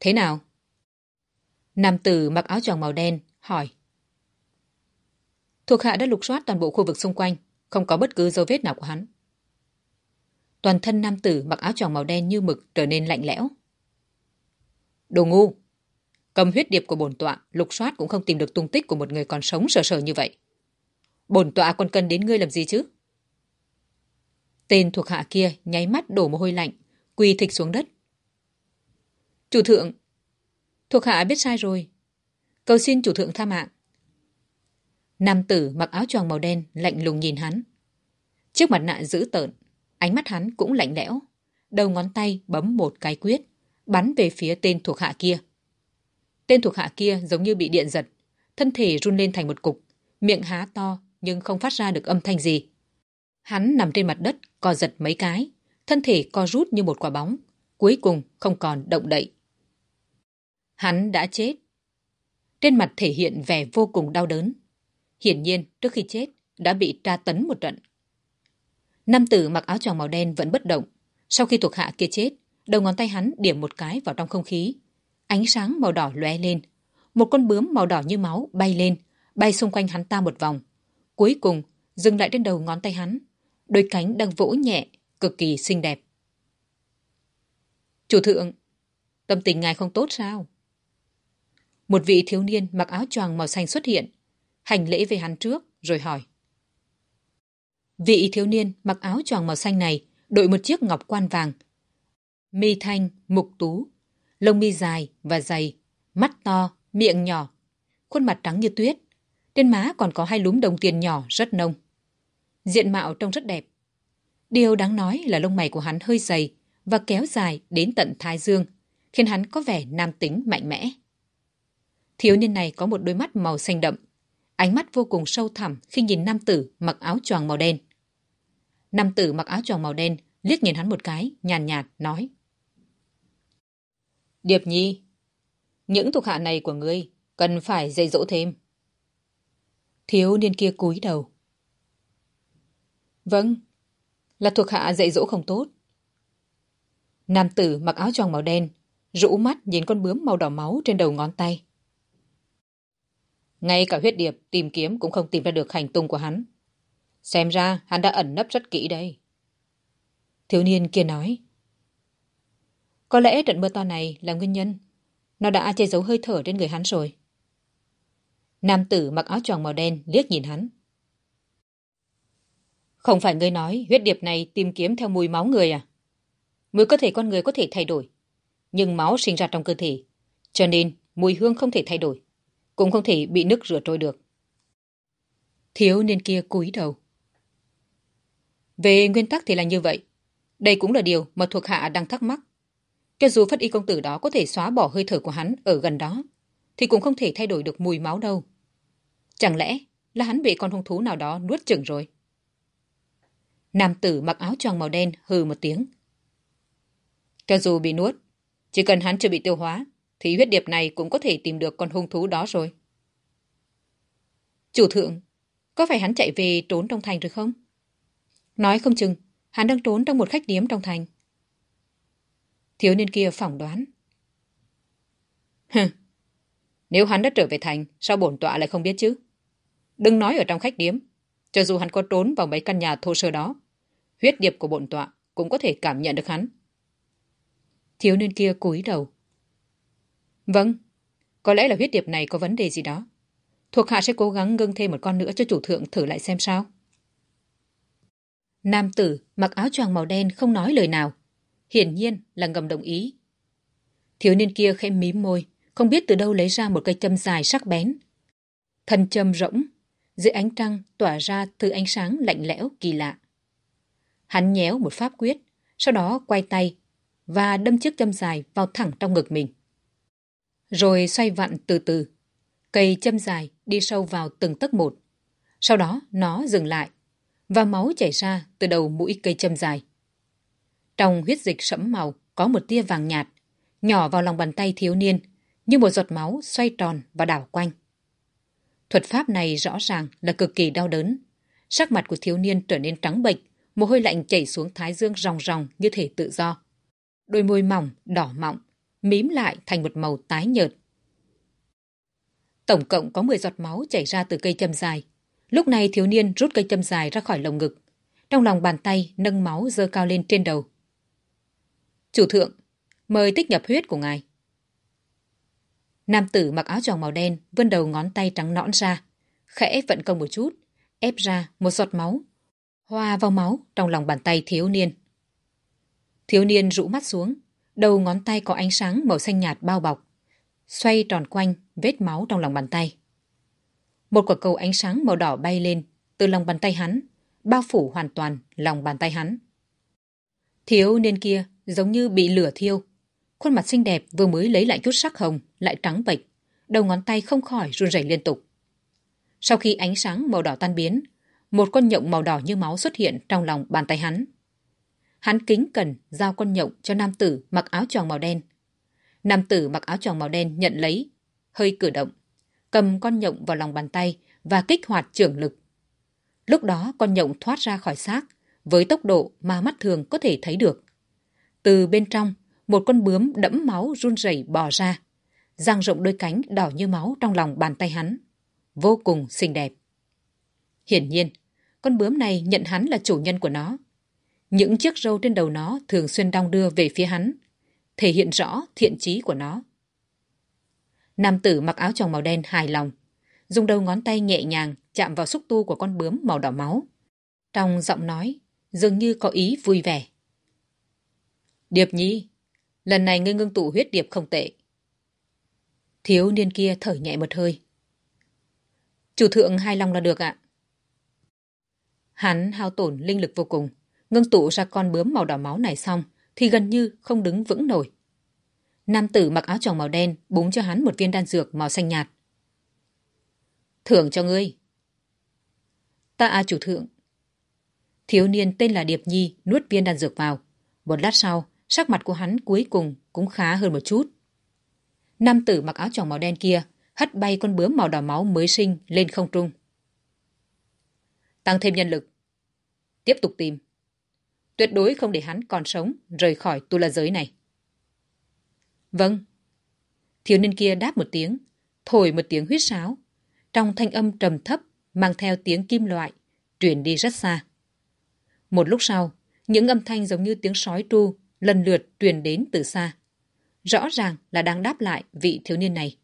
Thế nào? Nam tử mặc áo choàng màu đen, hỏi. Thuộc hạ đã lục soát toàn bộ khu vực xung quanh, không có bất cứ dấu vết nào của hắn. Toàn thân nam tử mặc áo choàng màu đen như mực trở nên lạnh lẽo. Đồ ngu! Cầm huyết điệp của bổn tọa, lục soát cũng không tìm được tung tích của một người còn sống sờ sờ như vậy. Bổn tọa còn cần đến ngươi làm gì chứ? Tên thuộc hạ kia nháy mắt đổ mồ hôi lạnh, quỳ thịch xuống đất. Chủ thượng! Thuộc hạ biết sai rồi. Cầu xin chủ thượng tha mạng. Nam tử mặc áo choàng màu đen lạnh lùng nhìn hắn. Chiếc mặt nạ dữ tợn, ánh mắt hắn cũng lạnh lẽo. Đầu ngón tay bấm một cái quyết, bắn về phía tên thuộc hạ kia. Tên thuộc hạ kia giống như bị điện giật, thân thể run lên thành một cục, miệng há to nhưng không phát ra được âm thanh gì. Hắn nằm trên mặt đất, co giật mấy cái, thân thể co rút như một quả bóng, cuối cùng không còn động đậy. Hắn đã chết. Trên mặt thể hiện vẻ vô cùng đau đớn. Hiển nhiên, trước khi chết, đã bị tra tấn một trận. Nam tử mặc áo choàng màu đen vẫn bất động. Sau khi thuộc hạ kia chết, đầu ngón tay hắn điểm một cái vào trong không khí. Ánh sáng màu đỏ lóe lên. Một con bướm màu đỏ như máu bay lên, bay xung quanh hắn ta một vòng. Cuối cùng, dừng lại trên đầu ngón tay hắn. Đôi cánh đang vỗ nhẹ, cực kỳ xinh đẹp. Chủ thượng, tâm tình ngài không tốt sao? Một vị thiếu niên mặc áo choàng màu xanh xuất hiện, hành lễ về hắn trước, rồi hỏi. Vị thiếu niên mặc áo choàng màu xanh này đội một chiếc ngọc quan vàng. Mi thanh, mục tú, lông mi dài và dày, mắt to, miệng nhỏ, khuôn mặt trắng như tuyết. Trên má còn có hai lúm đồng tiền nhỏ rất nông. Diện mạo trông rất đẹp. Điều đáng nói là lông mày của hắn hơi dày và kéo dài đến tận thái dương, khiến hắn có vẻ nam tính mạnh mẽ. Thiếu niên này có một đôi mắt màu xanh đậm, ánh mắt vô cùng sâu thẳm khi nhìn nam tử mặc áo choàng màu đen. Nam tử mặc áo choàng màu đen liếc nhìn hắn một cái, nhàn nhạt, nói. Điệp nhi, những thuộc hạ này của ngươi cần phải dạy dỗ thêm. Thiếu niên kia cúi đầu. Vâng, là thuộc hạ dạy dỗ không tốt. Nam tử mặc áo choàng màu đen, rũ mắt nhìn con bướm màu đỏ máu trên đầu ngón tay. Ngay cả huyết điệp tìm kiếm cũng không tìm ra được hành tung của hắn. Xem ra hắn đã ẩn nấp rất kỹ đây. Thiếu niên kia nói. Có lẽ trận mưa to này là nguyên nhân. Nó đã che giấu hơi thở trên người hắn rồi. Nam tử mặc áo choàng màu đen liếc nhìn hắn. Không phải ngươi nói huyết điệp này tìm kiếm theo mùi máu người à? Mùi cơ thể con người có thể thay đổi. Nhưng máu sinh ra trong cơ thể. Cho nên mùi hương không thể thay đổi. Cũng không thể bị nước rửa trôi được. Thiếu niên kia cúi đầu. Về nguyên tắc thì là như vậy. Đây cũng là điều mà thuộc hạ đang thắc mắc. Cho dù phất y công tử đó có thể xóa bỏ hơi thở của hắn ở gần đó, thì cũng không thể thay đổi được mùi máu đâu. Chẳng lẽ là hắn bị con hung thú nào đó nuốt chửng rồi? Nam tử mặc áo choàng màu đen hừ một tiếng. Cho dù bị nuốt, chỉ cần hắn chưa bị tiêu hóa, thì huyết điệp này cũng có thể tìm được con hung thú đó rồi. Chủ thượng, có phải hắn chạy về trốn trong thành rồi không? Nói không chừng, hắn đang trốn trong một khách điếm trong thành. Thiếu niên kia phỏng đoán. Hừ, nếu hắn đã trở về thành, sao bổn tọa lại không biết chứ? Đừng nói ở trong khách điếm, cho dù hắn có trốn vào mấy căn nhà thô sơ đó, huyết điệp của bổn tọa cũng có thể cảm nhận được hắn. Thiếu niên kia cúi đầu. Vâng, có lẽ là huyết điệp này có vấn đề gì đó. Thuộc hạ sẽ cố gắng ngưng thêm một con nữa cho chủ thượng thử lại xem sao. Nam tử mặc áo choàng màu đen không nói lời nào. Hiển nhiên là ngầm đồng ý. Thiếu niên kia khẽ mím môi, không biết từ đâu lấy ra một cây châm dài sắc bén. Thân châm rỗng, dưới ánh trăng tỏa ra thứ ánh sáng lạnh lẽo kỳ lạ. Hắn nhéo một pháp quyết, sau đó quay tay và đâm chiếc châm dài vào thẳng trong ngực mình. Rồi xoay vặn từ từ. Cây châm dài đi sâu vào từng tấc một. Sau đó nó dừng lại và máu chảy ra từ đầu mũi cây châm dài. Trong huyết dịch sẫm màu có một tia vàng nhạt, nhỏ vào lòng bàn tay thiếu niên, như một giọt máu xoay tròn và đảo quanh. Thuật pháp này rõ ràng là cực kỳ đau đớn. Sắc mặt của thiếu niên trở nên trắng bệch, mồ hôi lạnh chảy xuống thái dương ròng ròng như thể tự do. Đôi môi mỏng, đỏ mọng, mím lại thành một màu tái nhợt. Tổng cộng có 10 giọt máu chảy ra từ cây châm dài. Lúc này thiếu niên rút cây châm dài ra khỏi lồng ngực. Trong lòng bàn tay nâng máu dơ cao lên trên đầu. Chủ thượng, mời tích nhập huyết của ngài. Nam tử mặc áo tròn màu đen vươn đầu ngón tay trắng nõn ra, khẽ vận công một chút, ép ra một giọt máu, hòa vào máu trong lòng bàn tay thiếu niên. Thiếu niên rũ mắt xuống, đầu ngón tay có ánh sáng màu xanh nhạt bao bọc, xoay tròn quanh vết máu trong lòng bàn tay. Một quả cầu ánh sáng màu đỏ bay lên từ lòng bàn tay hắn, bao phủ hoàn toàn lòng bàn tay hắn. Thiếu niên kia giống như bị lửa thiêu. Khuôn mặt xinh đẹp vừa mới lấy lại chút sắc hồng, lại trắng bệch, đầu ngón tay không khỏi run rẩy liên tục. Sau khi ánh sáng màu đỏ tan biến, một con nhộng màu đỏ như máu xuất hiện trong lòng bàn tay hắn. Hắn kính cẩn giao con nhộng cho nam tử mặc áo choàng màu đen. Nam tử mặc áo choàng màu đen nhận lấy, hơi cử động, cầm con nhộng vào lòng bàn tay và kích hoạt trưởng lực. Lúc đó con nhộng thoát ra khỏi xác với tốc độ mà mắt thường có thể thấy được. Từ bên trong, một con bướm đẫm máu run rẩy bò ra, dang rộng đôi cánh đỏ như máu trong lòng bàn tay hắn. Vô cùng xinh đẹp. Hiển nhiên, con bướm này nhận hắn là chủ nhân của nó. Những chiếc râu trên đầu nó thường xuyên đong đưa về phía hắn, thể hiện rõ thiện trí của nó. Nam tử mặc áo tròng màu đen hài lòng, dùng đầu ngón tay nhẹ nhàng chạm vào xúc tu của con bướm màu đỏ máu. Trong giọng nói, dường như có ý vui vẻ. Điệp nhi, lần này ngươi ngưng tụ huyết điệp không tệ. Thiếu niên kia thở nhẹ một hơi. Chủ thượng hài lòng là được ạ. Hắn hao tổn linh lực vô cùng, ngưng tụ ra con bướm màu đỏ máu này xong thì gần như không đứng vững nổi. Nam tử mặc áo tròng màu đen búng cho hắn một viên đan dược màu xanh nhạt. Thưởng cho ngươi. Ta à chủ thượng. Thiếu niên tên là Điệp Nhi nuốt viên đan dược vào. Một lát sau, sắc mặt của hắn cuối cùng cũng khá hơn một chút. Nam tử mặc áo tròng màu đen kia hất bay con bướm màu đỏ máu mới sinh lên không trung. Tăng thêm nhân lực. Tiếp tục tìm. Tuyệt đối không để hắn còn sống rời khỏi tu la giới này. Vâng. Thiếu niên kia đáp một tiếng, thổi một tiếng huyết sáo. Trong thanh âm trầm thấp, mang theo tiếng kim loại, truyền đi rất xa. Một lúc sau, những âm thanh giống như tiếng sói tru lần lượt truyền đến từ xa. Rõ ràng là đang đáp lại vị thiếu niên này.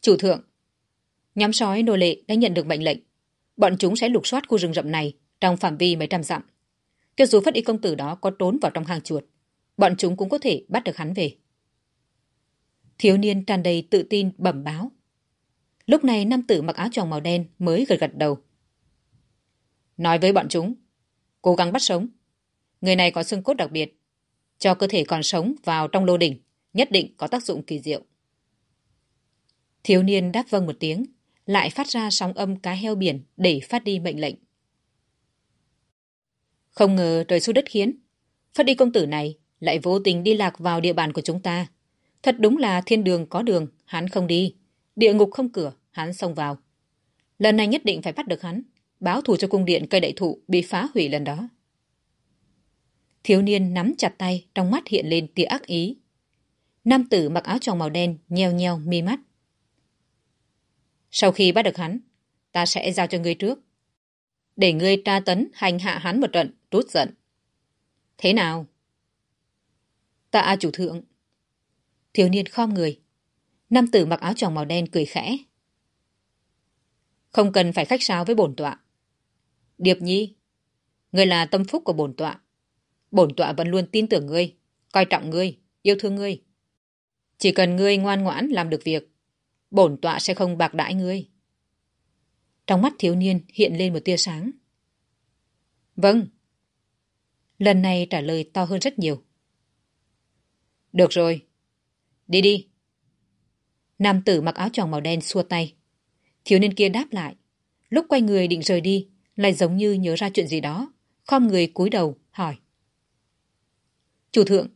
Chủ thượng, nhóm sói nô lệ đã nhận được mệnh lệnh. Bọn chúng sẽ lục soát khu rừng rậm này trong phạm vi mấy trăm dặm. Cho dù phất y công tử đó có trốn vào trong hang chuột, bọn chúng cũng có thể bắt được hắn về. Thiếu niên tràn đầy tự tin bẩm báo. Lúc này nam tử mặc áo tròn màu đen mới gật gật đầu. Nói với bọn chúng, cố gắng bắt sống. Người này có xương cốt đặc biệt. Cho cơ thể còn sống vào trong lô đỉnh, nhất định có tác dụng kỳ diệu. Thiếu niên đáp vâng một tiếng, lại phát ra sóng âm cá heo biển để phát đi mệnh lệnh. Không ngờ trời xu đất khiến, phát đi công tử này lại vô tình đi lạc vào địa bàn của chúng ta. Thật đúng là thiên đường có đường, hắn không đi. Địa ngục không cửa, hắn xông vào. Lần này nhất định phải bắt được hắn, báo thù cho cung điện cây đại thụ bị phá hủy lần đó. Thiếu niên nắm chặt tay, trong mắt hiện lên tia ác ý. Nam tử mặc áo tròn màu đen, nheo nheo mi mắt. Sau khi bắt được hắn, ta sẽ giao cho ngươi trước. Để ngươi tra tấn hành hạ hắn một trận, rút giận. Thế nào? Tạ chủ thượng. Thiếu niên khom người. Nam tử mặc áo tròng màu đen cười khẽ. Không cần phải khách sáo với bổn tọa. Điệp nhi, ngươi là tâm phúc của bổn tọa. Bổn tọa vẫn luôn tin tưởng ngươi, coi trọng ngươi, yêu thương ngươi. Chỉ cần ngươi ngoan ngoãn làm được việc, bổn tọa sẽ không bạc đãi ngươi. Trong mắt thiếu niên hiện lên một tia sáng. Vâng. Lần này trả lời to hơn rất nhiều. Được rồi. Đi đi. Nam tử mặc áo choàng màu đen xua tay. Thiếu niên kia đáp lại. Lúc quay người định rời đi, lại giống như nhớ ra chuyện gì đó. Khom người cúi đầu, hỏi. Chủ thượng,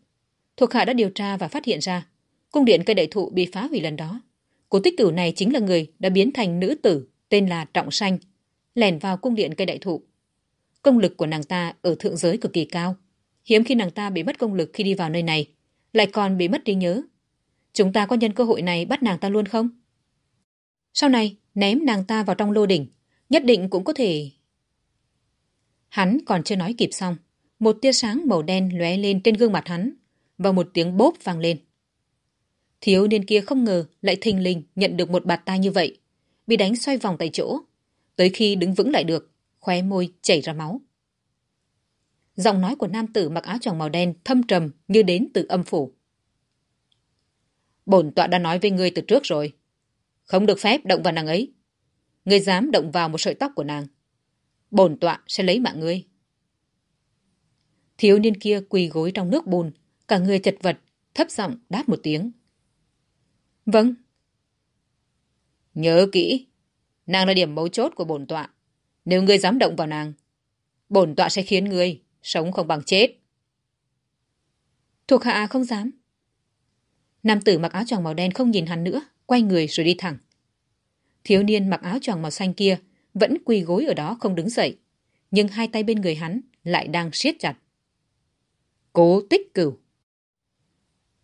thuộc hạ đã điều tra và phát hiện ra cung điện cây đại thụ bị phá hủy lần đó. Cố tích cửu này chính là người đã biến thành nữ tử tên là Trọng Sanh, lẻn vào cung điện cây đại thụ. Công lực của nàng ta ở thượng giới cực kỳ cao. Hiếm khi nàng ta bị mất công lực khi đi vào nơi này, lại còn bị mất trí nhớ. Chúng ta có nhân cơ hội này bắt nàng ta luôn không? Sau này, ném nàng ta vào trong lô đỉnh, nhất định cũng có thể... Hắn còn chưa nói kịp xong, một tia sáng màu đen lóe lên trên gương mặt hắn và một tiếng bốp vang lên. Thiếu niên kia không ngờ lại thình lình nhận được một bạt tay như vậy, bị đánh xoay vòng tại chỗ. Tới khi đứng vững lại được, khóe môi chảy ra máu. Giọng nói của nam tử mặc áo choàng màu đen thâm trầm như đến từ âm phủ. Bổn tọa đã nói với ngươi từ trước rồi. Không được phép động vào nàng ấy. Ngươi dám động vào một sợi tóc của nàng. Bổn tọa sẽ lấy mạng ngươi. Thiếu niên kia quỳ gối trong nước bùn, cả người chật vật, thấp giọng đáp một tiếng. Vâng. Nhớ kỹ, nàng là điểm mấu chốt của bổn tọa. Nếu ngươi dám động vào nàng, bổn tọa sẽ khiến ngươi sống không bằng chết. Thuộc hạ không dám. Nam tử mặc áo choàng màu đen không nhìn hắn nữa, quay người rồi đi thẳng. Thiếu niên mặc áo choàng màu xanh kia vẫn quỳ gối ở đó không đứng dậy, nhưng hai tay bên người hắn lại đang siết chặt. Cố tích cửu.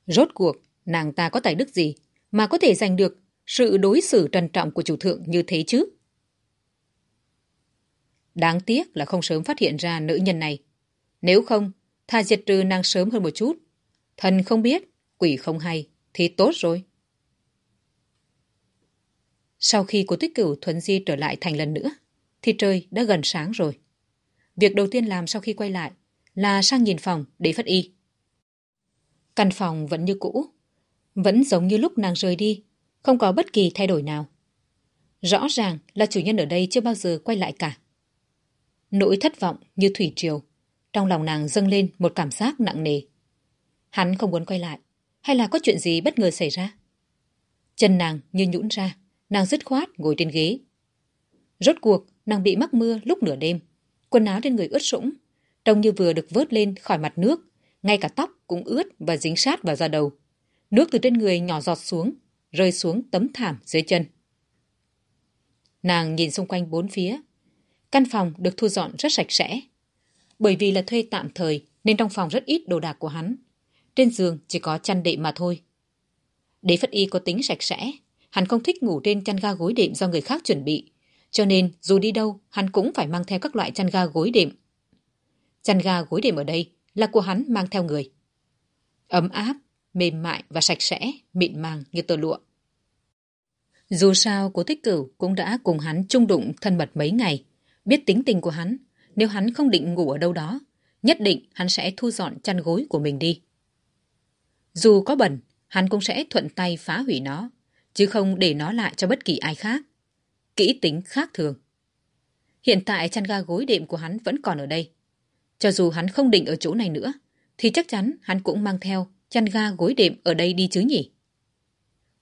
Rốt cuộc, nàng ta có tài đức gì mà có thể giành được sự đối xử trân trọng của chủ thượng như thế chứ? Đáng tiếc là không sớm phát hiện ra nữ nhân này. Nếu không, tha diệt trừ nàng sớm hơn một chút. Thần không biết, quỷ không hay, thì tốt rồi. Sau khi cô tích cửu thuấn di trở lại thành lần nữa, thì trời đã gần sáng rồi. Việc đầu tiên làm sau khi quay lại là sang nhìn phòng để phát y. Căn phòng vẫn như cũ, vẫn giống như lúc nàng rời đi, không có bất kỳ thay đổi nào. Rõ ràng là chủ nhân ở đây chưa bao giờ quay lại cả. Nỗi thất vọng như thủy triều, trong lòng nàng dâng lên một cảm giác nặng nề. Hắn không muốn quay lại, hay là có chuyện gì bất ngờ xảy ra? Chân nàng như nhũn ra, nàng dứt khoát ngồi trên ghế. Rốt cuộc, nàng bị mắc mưa lúc nửa đêm, quần áo trên người ướt sũng, trông như vừa được vớt lên khỏi mặt nước, ngay cả tóc cũng ướt và dính sát vào da đầu. Nước từ trên người nhỏ giọt xuống, rơi xuống tấm thảm dưới chân. Nàng nhìn xung quanh bốn phía. Căn phòng được thu dọn rất sạch sẽ. Bởi vì là thuê tạm thời nên trong phòng rất ít đồ đạc của hắn. Trên giường chỉ có chăn đệm mà thôi. Đế Phất Y có tính sạch sẽ. Hắn không thích ngủ trên chăn ga gối đệm do người khác chuẩn bị. Cho nên dù đi đâu, hắn cũng phải mang theo các loại chăn ga gối đệm. Chăn ga gối đệm ở đây là của hắn mang theo người. Ấm áp, mềm mại và sạch sẽ, mịn màng như tờ lụa. Dù sao, cố tích cửu cũng đã cùng hắn chung đụng thân mật mấy ngày. Biết tính tình của hắn, nếu hắn không định ngủ ở đâu đó, nhất định hắn sẽ thu dọn chăn gối của mình đi. Dù có bẩn, hắn cũng sẽ thuận tay phá hủy nó, chứ không để nó lại cho bất kỳ ai khác. Kỹ tính khác thường. Hiện tại chăn ga gối đệm của hắn vẫn còn ở đây. Cho dù hắn không định ở chỗ này nữa, thì chắc chắn hắn cũng mang theo chăn ga gối đệm ở đây đi chứ nhỉ?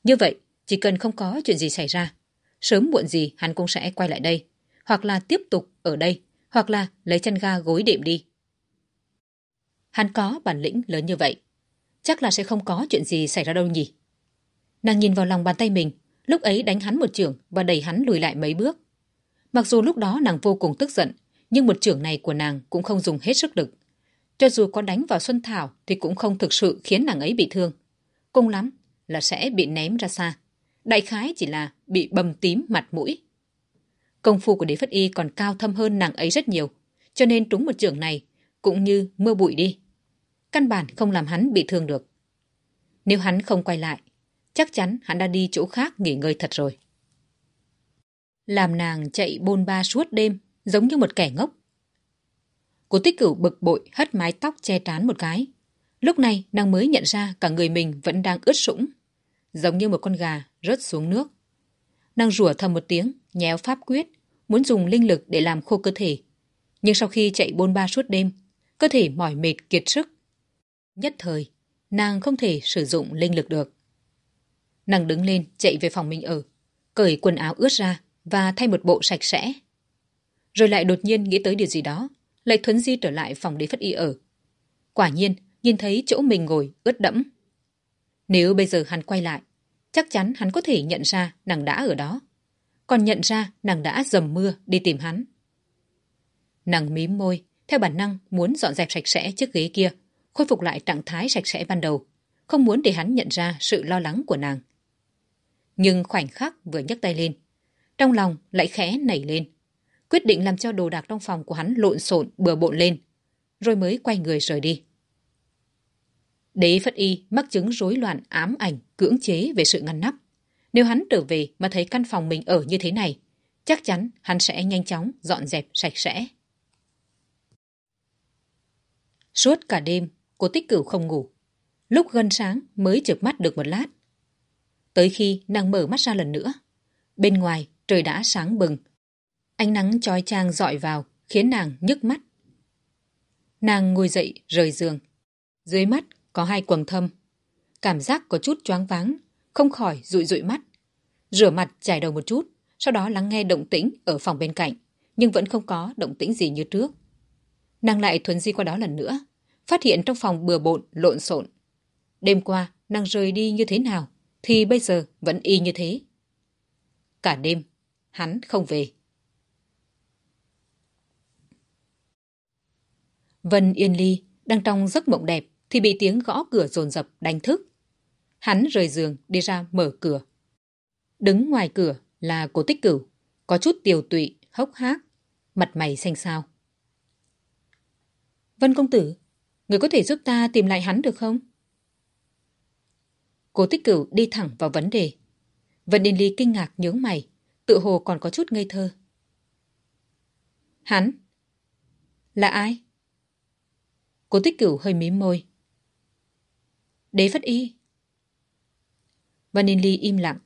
Như vậy, chỉ cần không có chuyện gì xảy ra, sớm muộn gì hắn cũng sẽ quay lại đây, hoặc là tiếp tục ở đây, hoặc là lấy chân ga gối đệm đi. Hắn có bản lĩnh lớn như vậy, chắc là sẽ không có chuyện gì xảy ra đâu nhỉ? Nàng nhìn vào lòng bàn tay mình, lúc ấy đánh hắn một trưởng và đẩy hắn lùi lại mấy bước. Mặc dù lúc đó nàng vô cùng tức giận, nhưng một trưởng này của nàng cũng không dùng hết sức lực. Cho dù có đánh vào Xuân Thảo thì cũng không thực sự khiến nàng ấy bị thương. Cung lắm là sẽ bị ném ra xa. Đại khái chỉ là bị bầm tím mặt mũi. Công phu của đế phất y còn cao thâm hơn nàng ấy rất nhiều, cho nên trúng một trưởng này cũng như mưa bụi đi. Căn bản không làm hắn bị thương được. Nếu hắn không quay lại, chắc chắn hắn đã đi chỗ khác nghỉ ngơi thật rồi. Làm nàng chạy bôn ba suốt đêm, giống như một kẻ ngốc. Cố tích cửu bực bội hất mái tóc che trán một cái. Lúc này nàng mới nhận ra cả người mình vẫn đang ướt sũng, giống như một con gà rớt xuống nước. Nàng rủa thầm một tiếng, nhéo pháp quyết, muốn dùng linh lực để làm khô cơ thể. nhưng sau khi chạy bôn ba suốt đêm, cơ thể mỏi mệt kiệt sức. Nhất thời, nàng không thể sử dụng linh lực được. Nàng đứng lên, chạy về phòng mình ở, cởi quần áo ướt ra và thay một bộ sạch sẽ. Rồi lại đột nhiên nghĩ tới điều gì đó, lại thuấn di trở lại phòng đế phất y ở. Quả nhiên, nhìn thấy chỗ mình ngồi ướt đẫm. Nếu bây giờ hắn quay lại, chắc chắn hắn có thể nhận ra nàng đã ở đó còn nhận ra nàng đã dầm mưa đi tìm hắn. Nàng mím môi, theo bản năng muốn dọn dẹp sạch sẽ chiếc ghế kia, khôi phục lại trạng thái sạch sẽ ban đầu, không muốn để hắn nhận ra sự lo lắng của nàng. Nhưng khoảnh khắc vừa nhấc tay lên, trong lòng lại khẽ nảy lên, quyết định làm cho đồ đạc trong phòng của hắn lộn xộn, bừa bộn lên, rồi mới quay người rời đi. Đế phất y mắc chứng rối loạn ám ảnh, cưỡng chế về sự ngăn nắp nếu hắn trở về mà thấy căn phòng mình ở như thế này, chắc chắn hắn sẽ nhanh chóng dọn dẹp sạch sẽ. Suốt cả đêm, cô tích cửu không ngủ. Lúc gần sáng mới chợp mắt được một lát. Tới khi nàng mở mắt ra lần nữa, bên ngoài trời đã sáng bừng. Ánh nắng chói chang dọi vào, khiến nàng nhức mắt. Nàng ngồi dậy rời giường. Dưới mắt có hai quầng thâm. Cảm giác có chút choáng váng không khỏi rụi rụi mắt. Rửa mặt chải đầu một chút, sau đó lắng nghe động tĩnh ở phòng bên cạnh, nhưng vẫn không có động tĩnh gì như trước. Nàng lại thuần di qua đó lần nữa, phát hiện trong phòng bừa bộn, lộn xộn. Đêm qua, nàng rời đi như thế nào, thì bây giờ vẫn y như thế. Cả đêm, hắn không về. Vân yên ly đang trong giấc mộng đẹp thì bị tiếng gõ cửa rồn rập đánh thức hắn rời giường, đi ra mở cửa. Đứng ngoài cửa là cổ tích cửu. Có chút tiều tụy, hốc hác. Mặt mày xanh xao. Vân công tử, người có thể giúp ta tìm lại hắn được không? Cố tích cửu đi thẳng vào vấn đề. Vân Điên ly kinh ngạc nhướng mày, tự hồ còn có chút ngây thơ. Hắn? Là ai? Cố tích cửu hơi mím môi. Đế phất y vân Ninh ly im lặng.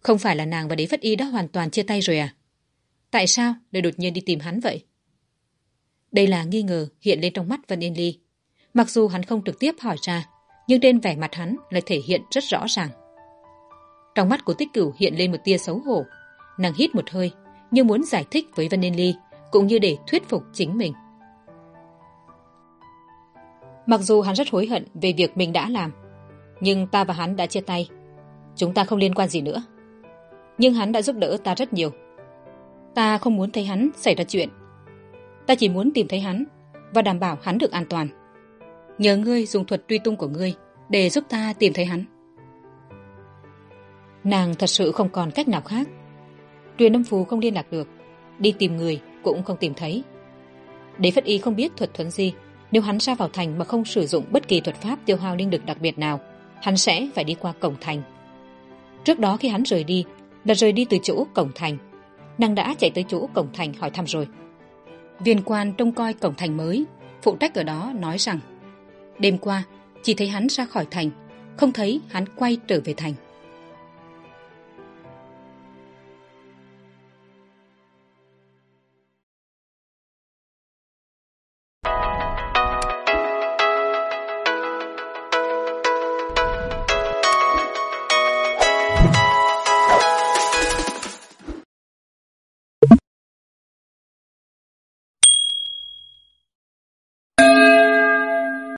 Không phải là nàng và đế phất y đã hoàn toàn chia tay rồi à? Tại sao lại đột nhiên đi tìm hắn vậy? Đây là nghi ngờ hiện lên trong mắt vân yên ly. Mặc dù hắn không trực tiếp hỏi ra, nhưng trên vẻ mặt hắn lại thể hiện rất rõ ràng. Trong mắt của tích cửu hiện lên một tia xấu hổ. Nàng hít một hơi, như muốn giải thích với vân yên ly, cũng như để thuyết phục chính mình. Mặc dù hắn rất hối hận về việc mình đã làm, nhưng ta và hắn đã chia tay chúng ta không liên quan gì nữa. Nhưng hắn đã giúp đỡ ta rất nhiều. Ta không muốn thấy hắn xảy ra chuyện. Ta chỉ muốn tìm thấy hắn và đảm bảo hắn được an toàn. Nhờ ngươi dùng thuật truy tung của ngươi để giúp ta tìm thấy hắn. Nàng thật sự không còn cách nào khác. Truyền âm phù không liên lạc được. Đi tìm người cũng không tìm thấy. Đế phất y không biết thuật thuấn gì nếu hắn ra vào thành mà không sử dụng bất kỳ thuật pháp tiêu hao linh lực đặc biệt nào, hắn sẽ phải đi qua cổng thành trước đó khi hắn rời đi là rời đi từ chỗ cổng thành. Nàng đã chạy tới chỗ cổng thành hỏi thăm rồi. Viên quan trông coi cổng thành mới, phụ trách ở đó nói rằng, đêm qua, chỉ thấy hắn ra khỏi thành, không thấy hắn quay trở về thành.